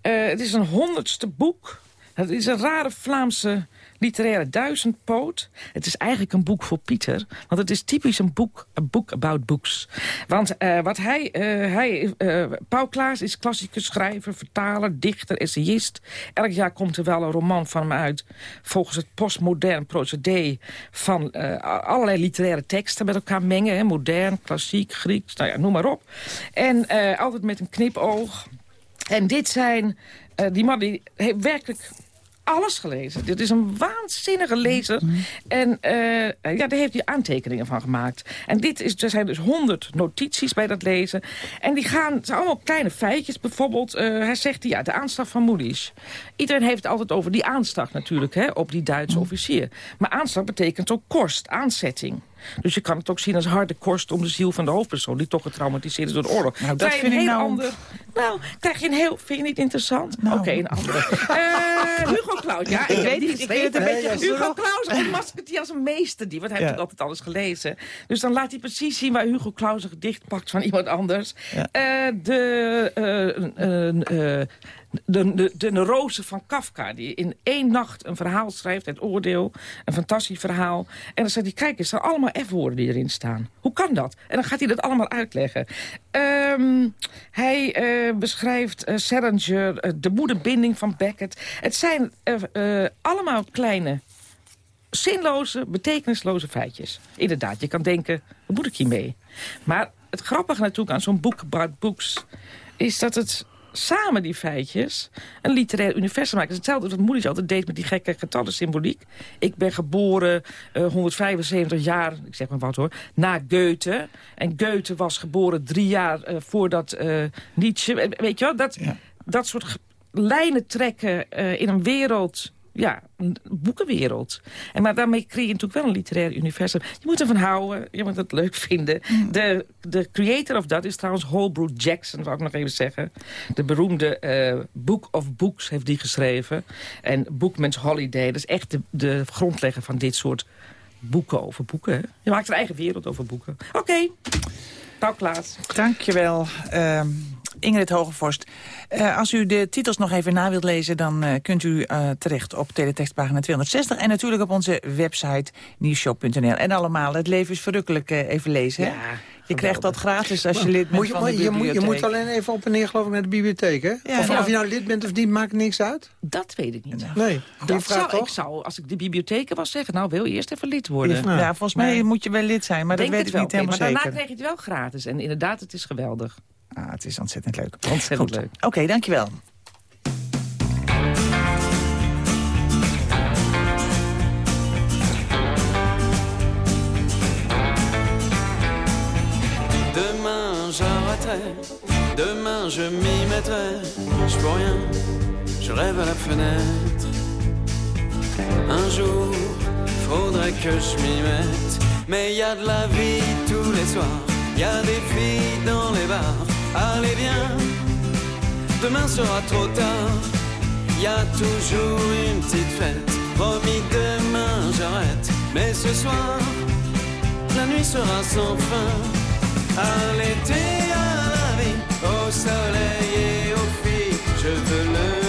Uh, het is een honderdste boek. Het is een rare Vlaamse literaire duizendpoot. Het is eigenlijk een boek voor Pieter. Want het is typisch een boek, een boek about books. Want uh, wat hij, uh, hij uh, Paul Klaas is klassieke schrijver, vertaler, dichter, essayist. Elk jaar komt er wel een roman van hem uit. Volgens het postmodern procedé van allerlei literaire teksten met elkaar mengen. Modern, klassiek, Grieks, nou ja, noem maar op. En altijd met een knipoog. En dit zijn... die man die werkelijk alles gelezen. Dit is een waanzinnige lezer. En uh, ja, daar heeft hij aantekeningen van gemaakt. En dit is, er zijn dus honderd notities bij dat lezen. En die gaan, zijn allemaal kleine feitjes. Bijvoorbeeld, uh, hij zegt, ja, de aanslag van Moody's. Iedereen heeft het altijd over die aanslag natuurlijk, hè, op die Duitse officier. Maar aanslag betekent ook kost, aanzetting. Dus je kan het ook zien als harde kost om de ziel van de hoofdpersoon... die toch getraumatiseerd is door de oorlog. Nou, dat vind ik nou... ander... Nou, krijg je een heel... Vind je niet interessant? Nou. Oké, okay, een andere. Uh, [laughs] Hugo Claus, ja, ik, weet niet. ik weet het een beetje... Hugo Claus ontmaskert die als een meester die, want hij Ja. heeft natuurlijk altijd alles gelezen. Dus dan laat hij precies zien waar Hugo Claus een gedicht pakt van iemand anders. Ja. Eh, de... eh, eh, eh, de, de, de neurose van Kafka, die in één nacht een verhaal schrijft, het oordeel, een fantastisch verhaal. En dan zegt hij, kijk er zijn allemaal F-woorden die erin staan. Hoe kan dat? En dan gaat hij dat allemaal uitleggen. Ehm, hij eh, beschrijft eh, de moederbinding van Beckett. Het zijn allemaal kleine, zinloze, betekenisloze feitjes. Inderdaad, je kan denken, wat moet ik hiermee? Maar het grappige natuurlijk aan zo'n boek about books... is dat het samen die feitjes een literair universum maken. Het is hetzelfde wat Moelis altijd deed met die gekke getallen symboliek. Ik ben geboren uh, 175 jaar, ik zeg maar wat hoor, na Goethe. En Goethe was geboren drie jaar uh, voordat uh, Nietzsche... Weet je wel, dat, Ja. dat soort lijnen trekken in een wereld... Ja, een boekenwereld. En maar daarmee creëer je natuurlijk wel een literair universum. Je moet ervan houden, je moet het leuk vinden. De, de creator of dat is trouwens Holbrook Jackson, wou ik nog even zeggen. De beroemde uh, Book of Books heeft die geschreven. En Bookman's Holiday, dat is echt de, de grondlegger van dit soort boeken over boeken. hè. Je maakt een eigen wereld over boeken. Oké, okay. nou Klaas. Dankjewel, uh, Ingrid Hogevorst. Uh, als u de titels nog even na wilt lezen... dan uh, kunt u uh, terecht op teletextpagina 260... en natuurlijk op onze website nieuwshow.nl. En allemaal, het leven is verrukkelijk even lezen. hè? Ja, je krijgt dat gratis als je lid bent Moet je, van maar de je, moet, bibliotheek. je moet alleen even op en neer geloof ik met de bibliotheek, hè? Ja, of, nou- of je nou lid bent of niet, maakt niks uit. Dat weet ik niet. Nee, Dat vraag zou, toch? ik zou, als ik de bibliotheker was, zeggen... nou, wil je eerst even lid worden? Ja. Ja, volgens mij Nee. moet je wel lid zijn, maar Denk dat weet ik niet helemaal Maar daarna zeker. krijg je het wel gratis. En inderdaad, het is geweldig. Ah, het is ontzettend leuk. Ontzettend Goed. leuk. Oké, dankjewel. Demain j'arrêterai, demain je m'y mettrai. Je peux rien, je rêve à la fenêtre. Un jour, faudrait que je m'y mette. Mais y a de la vie tous les soirs, y a des filles dans les bars. Allez viens, demain sera trop tard. Y a toujours une petite fête Promis demain j'arrête, mais ce soir, la nuit sera sans fin. À l'été, à la vie, au soleil et aux filles, je veux lever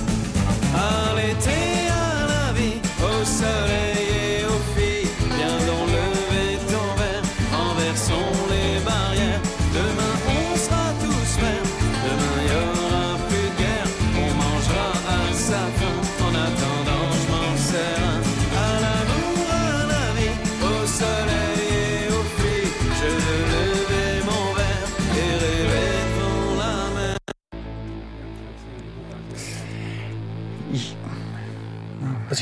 À l'été,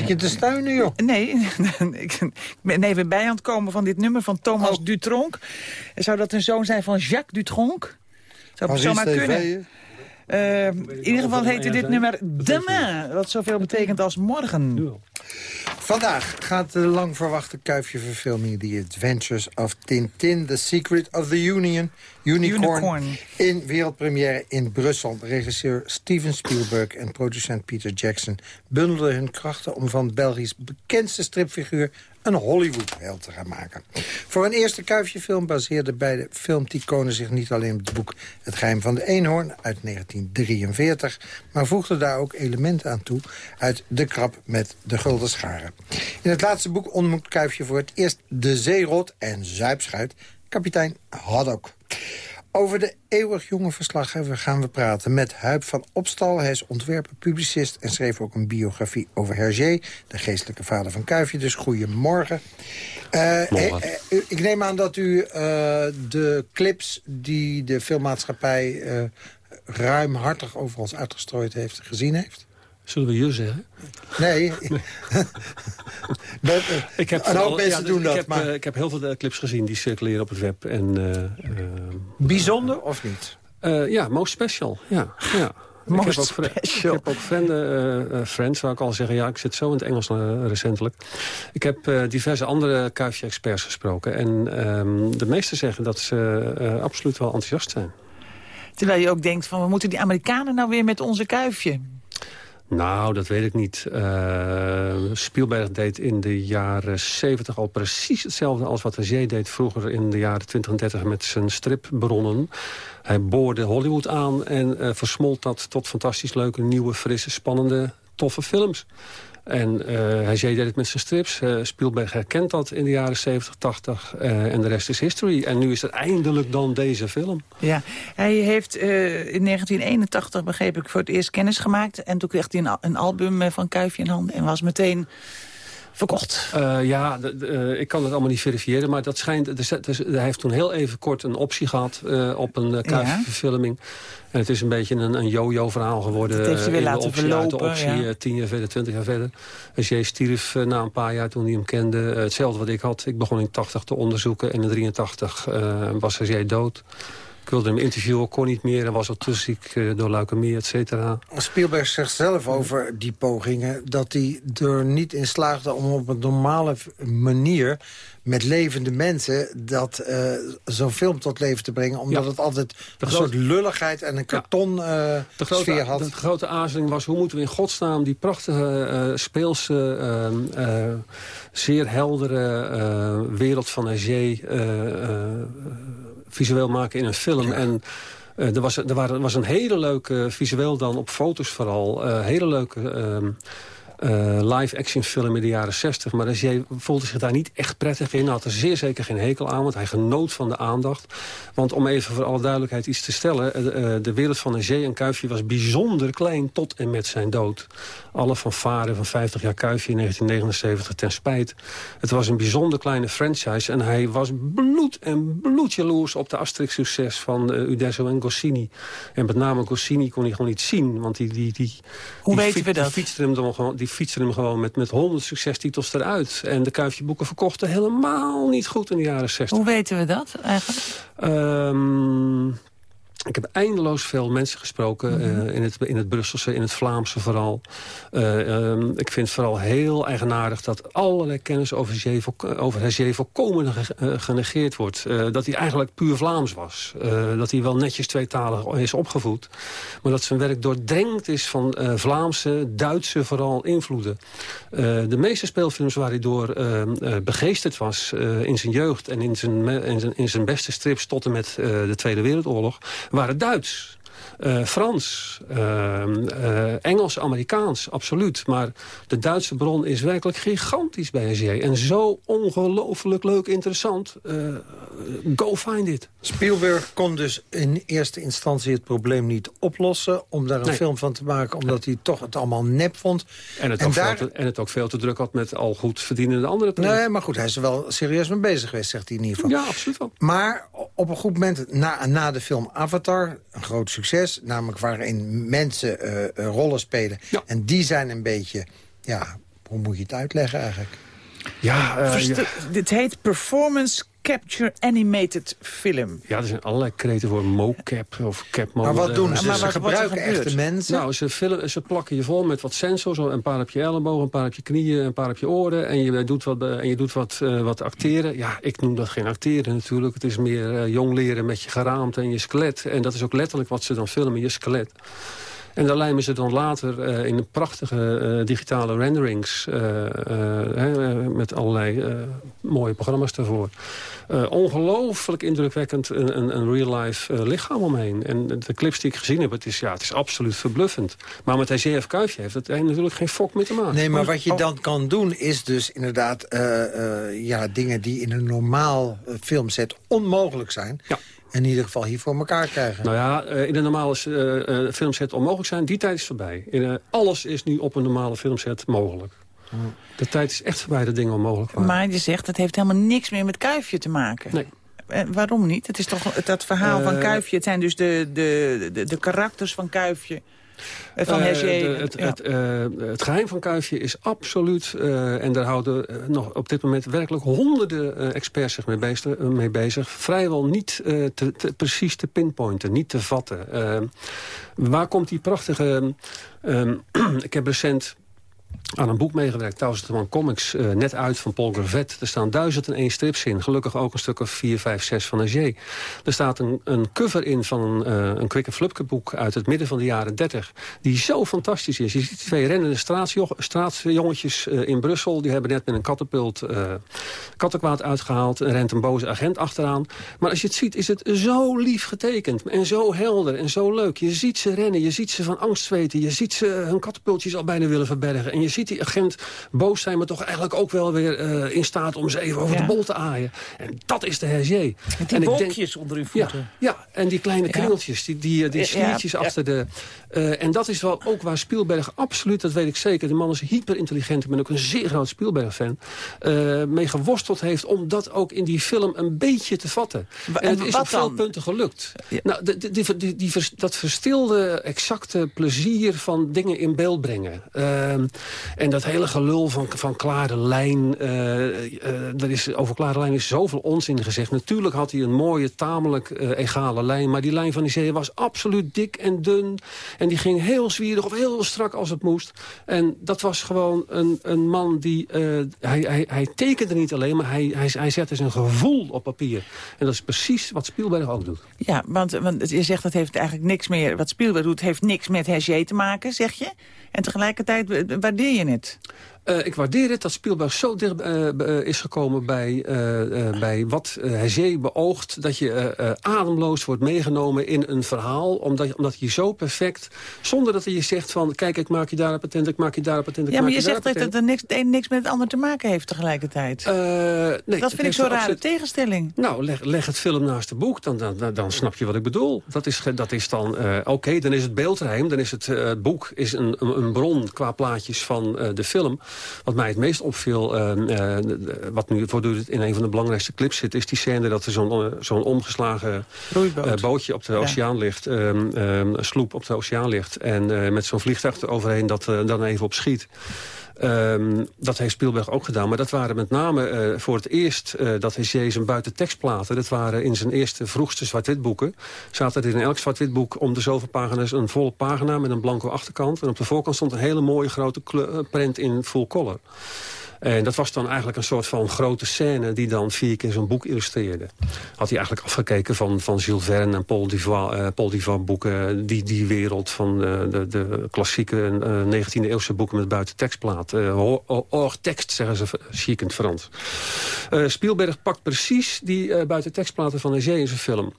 je te stuinen, joh? Nee, [laughs] ik ben even bij aan het komen van dit nummer van Thomas Oh. Dutronc. Zou dat een zoon zijn van Jacques Dutronc? Zou het Maurice zomaar TV, kunnen? Eh, in ieder geval heette dit nummer Demain, wat zoveel betekent als morgen. Vandaag gaat de lang verwachte kuifje-verfilming... The Adventures of Tintin, The Secret of the Union, Unicorn... Unicorn. in wereldpremière in Brussel. Regisseur Steven Spielberg en producent Peter Jackson... bundelden hun krachten om van Belgisch bekendste stripfiguur... een Hollywood-held te gaan maken. Voor een eerste kuifjefilm baseerden beide filmticonen zich niet alleen op het boek... Het geheim van de eenhoorn uit 1943... maar voegden daar ook elementen aan toe uit De krab met de gulden scharen. In het laatste boek ontmoet Kuifje voor het eerst de zeerot en zuipschuit... kapitein Haddock. Over de eeuwig jonge verslaggever gaan we praten met Huip van Opstal. Hij is ontwerper, publicist en schreef ook een biografie over Hergé... de geestelijke vader van Kuifje, dus goedemorgen. Eh, Morgen. eh, eh, ik neem aan dat u eh, de clips die de filmmaatschappij... eh, ruimhartig over ons uitgestrooid heeft, gezien heeft? Zullen we je zeggen? Nee. Dat, [laughs] [laughs] Ik heb een hoop al- mensen ja, dus doen ik dat, heb, maar... eh, ik heb heel veel clips gezien die circuleren op het web. En, eh, eh, Bijzonder of niet? eh, ja, most special. Ja, ja. Most ik heb ook, special. Ik heb ook vrienden, friends, waar ik al zeggen... ja, ik zit zo in het Engels recentelijk. Ik heb diverse andere kuifje-experts gesproken. En ehm, de meesten zeggen dat ze eh, absoluut wel enthousiast zijn. Terwijl je ook denkt van, we moeten die Amerikanen nou weer met onze kuifje? Nou, dat weet ik niet. Eh, Spielberg deed in de jaren 70 al precies hetzelfde als wat Hergé deed vroeger in de jaren 20 en 30 met zijn stripbronnen. Hij boorde Hollywood aan en eh, versmolt dat tot fantastisch leuke, nieuwe, frisse, spannende, toffe films. En eh Hergé deed het met zijn strips. Eh, Spielberg herkent dat in de jaren 70, 80 eh, en de rest is history. En nu is het eindelijk dan deze film. Ja, hij heeft in 1981, begreep ik, voor het eerst kennis gemaakt. En toen kreeg hij een, een album van Kuifje in handen. En was meteen verkocht. Uh, ja, de, de, uh, ik kan het allemaal niet verifiëren, maar dat schijnt, hij heeft toen heel even kort een optie gehad uh, op een uh, verfilming. En het is een beetje een, een yo-yo verhaal geworden. Dat heeft hij weer laten optie, verlopen. de optie, ja. tien jaar verder, twintig jaar verder. Jay stierf na een paar jaar toen hij hem kende. hetzelfde wat ik had. Ik begon in 80 te onderzoeken en in 83 was Jay dood. Ik wilde hem interviewen, kon niet meer. Hij was al te ziek uh, door leukemie, et cetera. Spielberg zegt zelf over die pogingen... dat hij er niet in slaagde om op een normale manier... met levende mensen dat uh, zo'n film tot leven te brengen. Omdat ja. het altijd de een soort lulligheid en een karton ja. uh, de grote, sfeer had. De grote aarzeling was, hoe moeten we in godsnaam... die prachtige, speelse, ehm, zeer heldere wereld van Hergé visueel maken in een film. Ja. En uh, er, was, er waren, was een hele leuke visueel dan, op foto's vooral... Uh, hele leuke uh, live-action film in de jaren 60. Maar Regier voelde zich daar niet echt prettig in. Hij had er zeer zeker geen hekel aan, want hij genoot van de aandacht. Want om even voor alle duidelijkheid iets te stellen... de wereld van Regier en Kuifje was bijzonder klein tot en met zijn dood. Alle fanfare van 50 jaar Kuifje in 1979 ten spijt. Het was een bijzonder kleine franchise. En hij was bloed en bloedjaloers op de Asterix-succes van uh, Uderzo en Goscinny. En met name Goscinny kon hij gewoon niet zien. Want die, die, die, Hoe die, weten we dat? Die fietste hem, dan gewoon, die fietste hem gewoon met, met 100 succestitels eruit. En de Kuifje-boeken verkochten helemaal niet goed in de jaren 60. Hoe weten we dat eigenlijk? Um, ik heb eindeloos veel mensen gesproken, mm -hmm. uh, in, het, in het Brusselse, in het Vlaamse vooral. Uh, um, ik vind het vooral heel eigenaardig dat allerlei kennis over Hergé, over Hergé volkomen genegeerd wordt. Uh, dat hij eigenlijk puur Vlaams was. dat hij wel netjes tweetalig is opgevoed. Maar dat zijn werk doordrenkt is van Vlaamse, Duitse vooral invloeden. de meeste speelfilms waar hij door begeesterd was in zijn jeugd... en in zijn, in zijn, in zijn beste strips tot en met de Tweede Wereldoorlog waren Duits. Uh, Frans, uh, uh, Engels, Amerikaans, absoluut. Maar de Duitse bron is werkelijk gigantisch bij Hergé. En zo ongelooflijk leuk, interessant. go find it. Spielberg kon dus in eerste instantie het probleem niet oplossen... om daar een Nee. film van te maken, omdat hij toch het allemaal nep vond. En het, En ook daar- veel te, en het ook veel te druk had met al goed verdienende andere projecten. Nee, maar goed, hij is er wel serieus mee bezig geweest, zegt hij in ieder geval. Ja, absoluut wel. Maar op een goed moment, na, na de film Avatar, een groot succes... namelijk waarin mensen eh, eh, rollen spelen... en die zijn een beetje, ja, hoe moet je het uitleggen eigenlijk? Ja, eh, Verste- ja. Dit heet Performance Capture Animated Film. Ja, er zijn allerlei kreten voor mocap of cap Maar wat doen ze? Maar ze gebruiken echte mensen. Nou, ze, vullen, ze plakken je vol met wat sensors. Een paar op je elleboog, een paar op je knieën, een paar op je oren. En je doet wat, eh, en je doet wat, eh, wat acteren. Ja, ik noem dat geen acteren natuurlijk. Het is meer eh, jong leren met je geraamte en je skelet. En dat is ook letterlijk wat ze dan filmen, je skelet. En daar lijmen ze dan later eh, in prachtige eh, digitale renderings... eh, hè, met allerlei eh, mooie programma's daarvoor. Eh, ongelooflijk indrukwekkend een, een, een real-life eh, lichaam omheen. En de clips die ik gezien heb, het is, ja, het is absoluut verbluffend. Maar met TCF Kuifje heeft het natuurlijk geen fok mee te maken. Nee, maar wat je dan kan doen is dus inderdaad eh, eh, ja, dingen die in een normaal filmset onmogelijk zijn. In ieder geval hier voor elkaar krijgen. Nou ja, eh, in een normale eh, eh, filmset onmogelijk zijn, die tijd is voorbij. In, alles is nu op een normale filmset mogelijk. De tijd is echt voorbij dat dingen onmogelijk waren. Maar je zegt, het heeft helemaal niks meer met Kuifje te maken. Nee. En waarom niet? Het is toch dat verhaal van Kuifje. Het zijn dus de, de, de, de karakters van Kuifje. Eh, Van Hergé. de- het, Ja. het, eh, het geheim van Kuifje is absoluut... eh, en daar houden nog op dit moment werkelijk honderden experts zich mee bezig, mee bezig. Vrijwel niet te, te- precies te pinpointen, niet te vatten. Waar komt die prachtige... ehm, [clears throat] ik heb recent aan een boek meegewerkt, Thousand and One Comics, eh, net uit van Paul Gravet. Er staan duizend en één strips in. Gelukkig ook een stuk of vier, vijf, zes van Hergé. Er staat een, een cover in van een, eh, een Quick Flupke boek uit het midden van de jaren 30. Die zo fantastisch is. Je ziet twee rennende straatjo- straatjongetjes eh, in Brussel. Die hebben net met een katapult kattenkwaad uitgehaald. Er rent een boze agent achteraan. Maar als je het ziet, is het zo lief getekend. En zo helder en zo leuk. Je ziet ze rennen, je ziet ze van angst zweten. Je ziet ze hun katapultjes al bijna willen verbergen. En En je die agent boos zijn, maar toch eigenlijk ook wel weer eh, in staat om ze even over de bol te aaien. En dat is de Hergé. Met die wolkjes onder uw voeten. Ja, ja, en die kleine kringeltjes, die, die, die sliertjes achter de... Uh, en dat is wel ook waar Spielberg absoluut, dat weet ik zeker... de man is hyper intelligent, ik ben ook een zeer groot Spielberg-fan... Uh, mee geworsteld heeft om dat ook in die film een beetje te vatten. En, het is op veel punten gelukt. Nou, die, die, die, die, dat verstilde exacte plezier van dingen in beeld brengen. Uh, en dat hele gelul van, van klare lijn. Uh, uh, er is, over klare lijn is zoveel onzin gezegd. Natuurlijk had hij een mooie, tamelijk egale lijn. Maar die lijn van die zee was absoluut dik en dun. En die ging heel zwierig of heel strak als het moest. En dat was gewoon een, een man die... hij, hij, hij tekende niet alleen, maar hij, hij, hij zette zijn gevoel op papier. En dat is precies wat Spielberg ook doet. Ja, want, want je zegt dat heeft eigenlijk niks meer... wat Spielberg doet, heeft niks met Hergé te maken, zeg je. En tegelijkertijd waardeer je het. Uh, ik waardeer het dat Spielberg zo dicht uh, is gekomen bij, uh, bij wat Hergé beoogt... dat je ademloos wordt meegenomen in een verhaal... omdat, omdat je zo perfect, zonder dat je zegt van... kijk, ik maak je daar een patent, ik maak je daar een patent, ik Ja, maar je, zegt dat het er niks, een niks met het ander te maken heeft tegelijkertijd. nee, dat vind ik zo'n rare tegenstelling. Nou, leg, leg, het film naast het boek, dan, dan, dan snap je wat ik bedoel. Dat is, dat is dan, oké, dan is het beeldrijm, dan is het, het boek is een, een, een, bron qua plaatjes van de film... Wat mij het meest opviel, uh, wat nu voortdurend in een van de belangrijkste clips zit... is die scène dat er zo'n zo'n omgeslagen bootje op de oceaan ligt. Een sloep op de oceaan ligt. En met zo'n vliegtuig eroverheen dat dan even op schiet. Um, dat heeft Spielberg ook gedaan. Maar dat waren met name uh, voor het eerst uh, dat hij zijn buitentekstplaten... dat waren in zijn eerste vroegste zwart-wit boeken... zaten er in elk zwart-wit boek om de zoveel pagina's... een volle pagina met een blanco achterkant. En op de voorkant stond een hele mooie grote print in full color. En dat was dan eigenlijk een soort van grote scène... die dan vier keer zo'n boek illustreerde. Had hij eigenlijk afgekeken van, van Jules Verne en Paul Duval, uh, Paul Duval boeken... Die, die wereld van uh, de, de klassieke uh, 19e-eeuwse boeken met buitentekstplaat. Uh, hors tekst, zeggen ze chic in het Frans. Spielberg pakt precies die buitentekstplaten van Hergé in zijn film.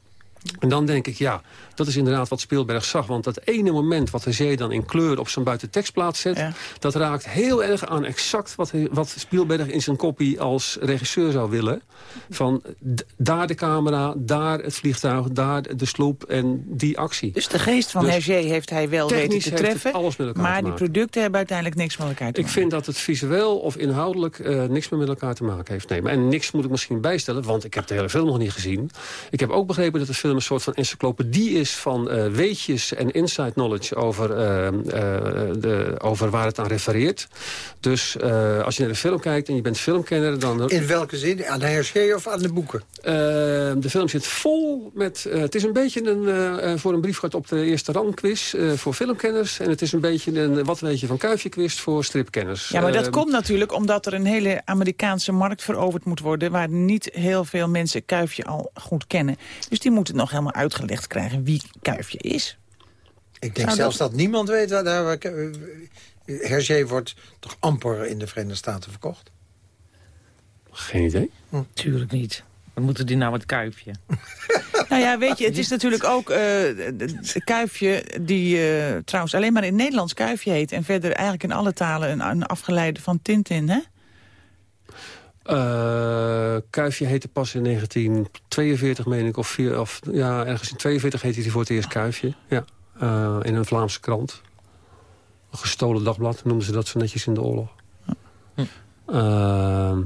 En dan denk ik, ja, dat is inderdaad wat Spielberg zag. Want dat ene moment wat de zee dan in kleur op zijn buitentekstplaats zet... dat raakt heel erg aan exact wat, wat Spielberg in zijn kopie als regisseur zou willen. Van daar de camera, daar het vliegtuig, daar de sloep en die actie. Dus de geest van dus Hergé heeft hij wel weten te treffen. Alles met elkaar maar die producten hebben uiteindelijk niks met elkaar te maken. Ik vind dat het visueel of inhoudelijk uh, niks meer met elkaar te maken heeft. Nee, maar en niks moet ik misschien bijstellen, want ik heb de hele film nog niet gezien. Ik heb ook begrepen dat de film een soort van encyclopedie is van uh, weetjes en inside knowledge over, uh, uh, de, over waar het aan refereert. Dus als je naar de film kijkt en je bent filmkenner... dan... In welke zin? Aan de herschee of aan de boeken? de film zit vol met... het is een beetje een, voor een briefkaart op de eerste rangquiz voor filmkenners. En het is een beetje een wat weet je van kuifje quiz voor stripkenners. Ja, maar dat komt natuurlijk omdat er een hele Amerikaanse markt veroverd moet worden... waar niet heel veel mensen kuifje al goed kennen. Dus die moeten nog helemaal uitgelegd krijgen wie Kuifje is. Ik denk zelfs dat... niemand weet waar daar... Hergé wordt toch amper in de Verenigde Staten verkocht? Geen idee. Hm. Tuurlijk niet. Wat moeten die nou met kuifje? [laughs] nou ja, weet je, het is natuurlijk ook uh, de, kuifje die uh, trouwens alleen maar in Nederlands kuifje heet... en verder eigenlijk in alle talen een, een afgeleide van Tintin, hè? Uh, Kuifje heette pas in 1942, meen ik. Of, vier, of ja, ergens in 42 heette hij voor het eerst Kuifje. Ja, uh, in een Vlaamse krant. Een gestolen dagblad noemden ze dat zo netjes in de oorlog. Hm. Uh,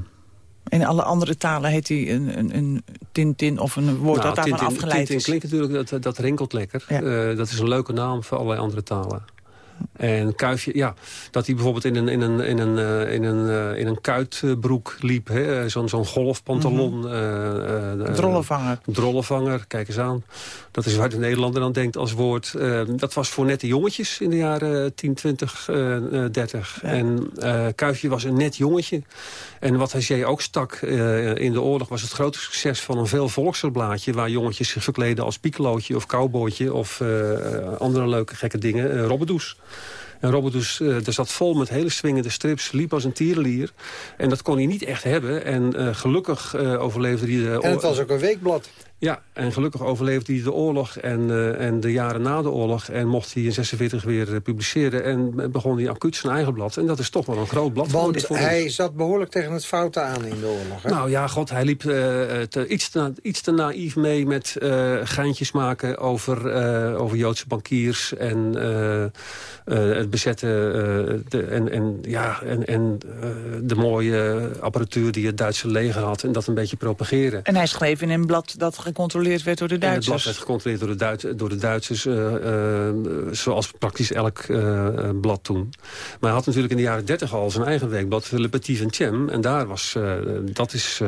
in alle andere talen heet hij een, een, een Tintin of een woord nou, dat daarvan tintin, afgeleid tintin is. klinkt natuurlijk, dat, dat rinkelt lekker. Ja. Dat is een leuke naam voor allerlei andere talen. En Kuifje, ja, dat hij bijvoorbeeld in een, in een, in een, uh, in een, uh, in een kuitbroek liep. Zo'n zo'n golfpantalon. Mm -hmm. uh, drollenvanger. Drollenvanger, kijk eens aan. Dat is waar de Nederlander dan denkt als woord. dat was voor nette jongetjes in de jaren 10, 20, 30. Ja. En Kuifje was een net jongetje. En wat hij ook stak in de oorlog... was het grote succes van een veel volkserblaadje... waar jongetjes zich verkleden als piekelootje of cowboytje... of andere leuke gekke dingen. Uh. En Robert dus, er zat vol met hele swingende strips, liep als een tierenlier. En dat kon hij niet echt hebben. En gelukkig overleefde hij... en het was ook een weekblad. Ja, en gelukkig overleefde hij de oorlog en, eh, en de jaren na de oorlog. En mocht hij in 46 weer uh, publiceren. En begon hij acuut zijn eigen blad. En dat is toch wel een groot blad. Want hij zat behoorlijk tegen het fouten aan in de oorlog. Hè? Nou ja, god, hij liep uh, te, iets, te, iets te naïef mee met geintjes maken over, over Joodse bankiers. En het bezetten de, en, en, ja, en, en de mooie apparatuur die het Duitse leger had. En dat een beetje propageren. En hij schreef in een blad dat gecontroleerd werd door de Duitsers. En het blad werd gecontroleerd door de, Duits, door de Duitsers, uh, uh, zoals praktisch elk uh, blad toen. Maar hij had natuurlijk in de jaren dertig al zijn eigen weekblad, Le Petit Vingtième. En daar was, dat is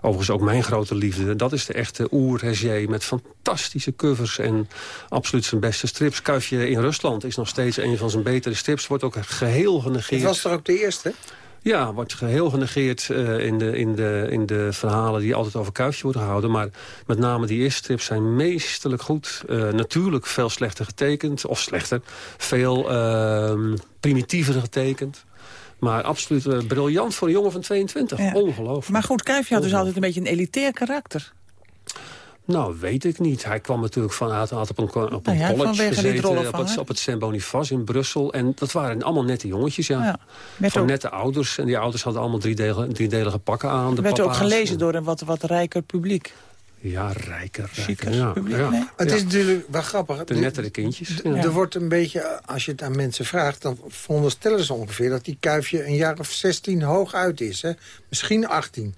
overigens ook mijn grote liefde. Dat is de echte oer met fantastische covers en absoluut zijn beste strips. Kuifje in Rusland is nog steeds een van zijn betere strips. Wordt ook geheel genegeerd. Het was toch ook de eerste? Ja, wordt geheel genegeerd uh, in, de, in, de, in de verhalen die altijd over Kuifje worden gehouden. Maar met name die eerste strips zijn meesterlijk goed. Uh, natuurlijk veel slechter getekend, of slechter. Veel uh, primitiever getekend. Maar absoluut uh, briljant voor een jongen van 22. Ja. Ongelooflijk. Maar goed, Kuifje had dus altijd een beetje een elitair karakter. Nou, weet ik niet. Hij kwam natuurlijk vanuit had op een, op een nou ja, college gezeten, op het, op het Saint Boniface in Brussel. En dat waren allemaal nette jongetjes, ja. ja van nette ouders. En die ouders hadden allemaal driedelige, driedelige pakken aan. De werd ook gelezen door een wat, wat rijker publiek. Ja, rijker. rijker ja. publiek, ja. Nee? Het is natuurlijk wel grappig. De nettere kindjes. Er wordt een beetje, als je het aan mensen vraagt... dan veronderstellen ze ongeveer dat die kuifje een jaar of 16 hoog uit is. Hè? Misschien 18.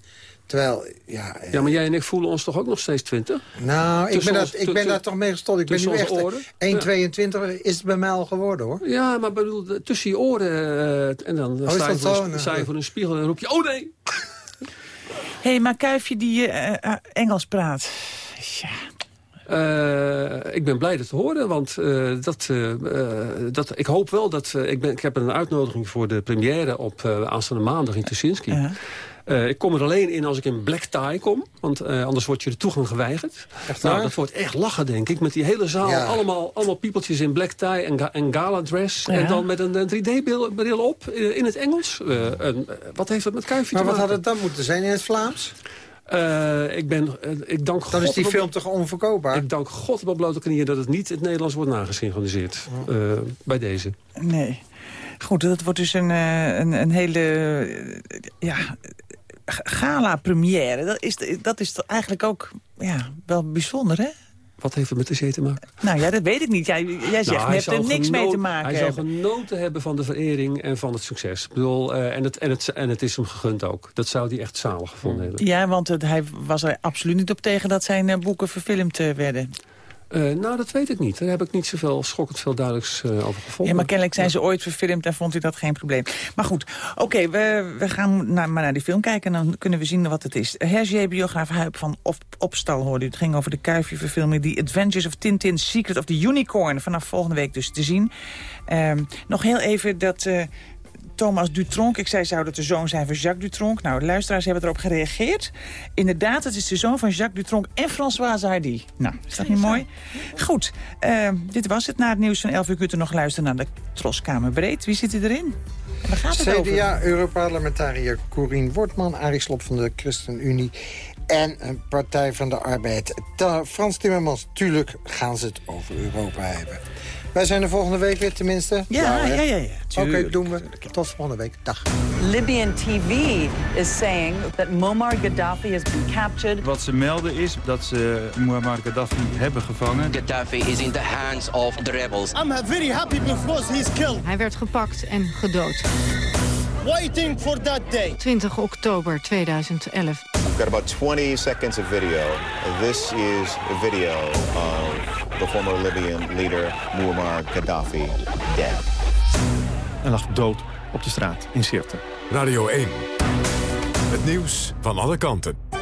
Terwijl, ja... Ja, maar jij en ik voelen ons toch ook nog steeds 20? Nou, ik ben, dat, ik ben daar toch mee gestopt. Ik ben nu echt 1,22 is het bij mij al geworden, hoor. Ja, maar bedoel, tussen je oren... Uh, en dan, oh, sta, je voor, een, sta je voor een spiegel en roep je... Oh, nee! Hé, [laughs] hey, maar Kuifje die uh, Engels praat... Ja, uh, ik ben blij dat te horen, want uh, dat, uh, dat, ik hoop wel dat... ik, ben, ik heb een uitnodiging voor de première op aanstaande maandag in Tuschinski. -huh. Uh, ik kom er alleen in als ik in black tie kom. Want uh, anders wordt je de toegang geweigerd. Echt nou, dat wordt echt lachen, denk ik. Met die hele zaal. Ja. Allemaal, allemaal piepeltjes in black tie en, ga en gala dress. Ja. En dan met een, een 3D-bril op uh, in het Engels. En, wat heeft dat met kuifje maar te maken? wat had het dan moeten zijn in het Vlaams? Uh, ik, ben, uh, ik dank Dan God is die film toch onverkoopbaar? Ik dank God op blote knieën dat het niet in het Nederlands wordt nagesynchroniseerd. Uh, bij deze. Nee. Goed, dat wordt dus een, een, een hele ja, gala-première. Dat is, dat is eigenlijk ook ja, wel bijzonder, hè? Wat heeft het met de zee te maken? Nou ja, dat weet ik niet. Jij, jij zegt, nou, heeft er niks mee te maken Hij zou genoten hebben van de verering en van het succes. Ik bedoel, uh, en, het, en, het, en het is hem gegund ook. Dat zou hij echt zalig gevonden hebben. Ja, want het, hij was er absoluut niet op tegen dat zijn uh, boeken verfilmd uh, werden. Uh, nou, dat weet ik niet. Daar heb ik niet zoveel schokkend veel duidelijks uh, over gevonden. Ja, maar kennelijk zijn ze ooit verfilmd en vond u dat geen probleem. Maar goed, oké, we, we gaan naar, maar naar die film kijken... en dan kunnen we zien wat het is. Hergé-biograaf Huip van Op Opstal hoorde. Het ging over de Kuifje-verfilming... The Adventures of Tintin, Secret of the Unicorn. Vanaf volgende week dus te zien. Uh, nog heel even dat... Thomas Dutronc. Ik zei, zou dat de zoon zijn van Jacques Dutronc? Nou, de luisteraars hebben erop gereageerd. Inderdaad, het is de zoon van Jacques Dutronc en Françoise Hardy. Nou, is dat niet mooi? Goed, uh, dit was het. Na het nieuws van 11 uur kunt u nog luisteren naar de Troskamer Breed. Wie zit er in? Waar gaat het CDA-Europarlementariër Corien Wortman, Arie Slob van de ChristenUnie en een Partij van de Arbeid. Frans Timmermans, tuurlijk gaan ze het over Europa hebben. Wij zijn er volgende week weer tenminste. Ja, ja, ja. ja, ja. Oké, okay, doen we. Tot volgende week. Dag. Libyan TV is saying that Muammar Gaddafi has been captured. Wat ze melden is dat ze Muammar Gaddafi hebben gevangen. Gaddafi is in the hands of the rebels. I'm very happy because he's killed. Hij werd gepakt en gedood. Waiting for that day. 20 oktober 2011. We've got about 20 seconds of video. This is a video of the former Libyan leader Muammar Gaddafi dead. Hij lag dood op de straat in Sirte. Radio 1. Het nieuws van alle kanten.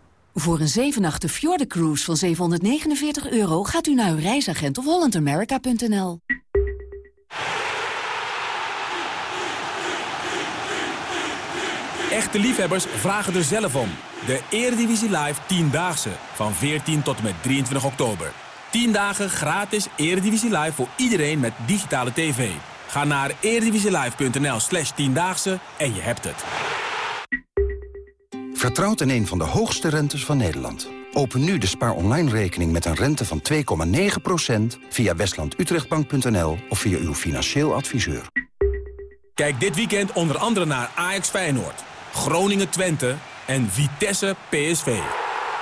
Voor een 7 nachten Fjord Cruise van 749 euro... gaat u naar uw reisagent of hollandamerica.nl. Echte liefhebbers vragen er zelf om. De Eredivisie Live 10-daagse van 14 tot en met 23 oktober. 10 dagen gratis Eredivisie Live voor iedereen met digitale tv. Ga naar eredivisielive.nl slash 10daagse en je hebt het. Vertrouwt in een van de hoogste rentes van Nederland. Open nu de Spaar Online rekening met een rente van 2,9% via westlandutrechtbank.nl of via uw financieel adviseur. Kijk dit weekend onder andere naar Ajax Feyenoord, Groningen Twente en Vitesse PSV.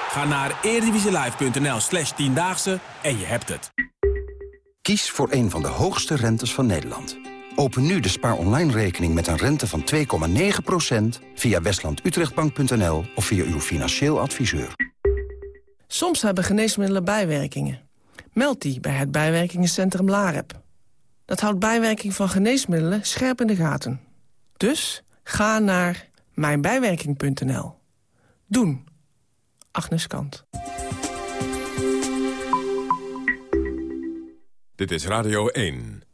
Ga naar eredivisielive.nl slash 10daagse en je hebt het. Kies voor een van de hoogste rentes van Nederland. Open nu de Spaar Online rekening met een rente van 2,9% via westlandutrechtbank.nl of via uw financieel adviseur. Soms hebben geneesmiddelen bijwerkingen. Meld die bij het bijwerkingencentrum LAREP. Dat houdt bijwerking van geneesmiddelen scherp in de gaten. Dus ga naar mijnbijwerking.nl. Doen. Agnes Kant. Dit is Radio 1.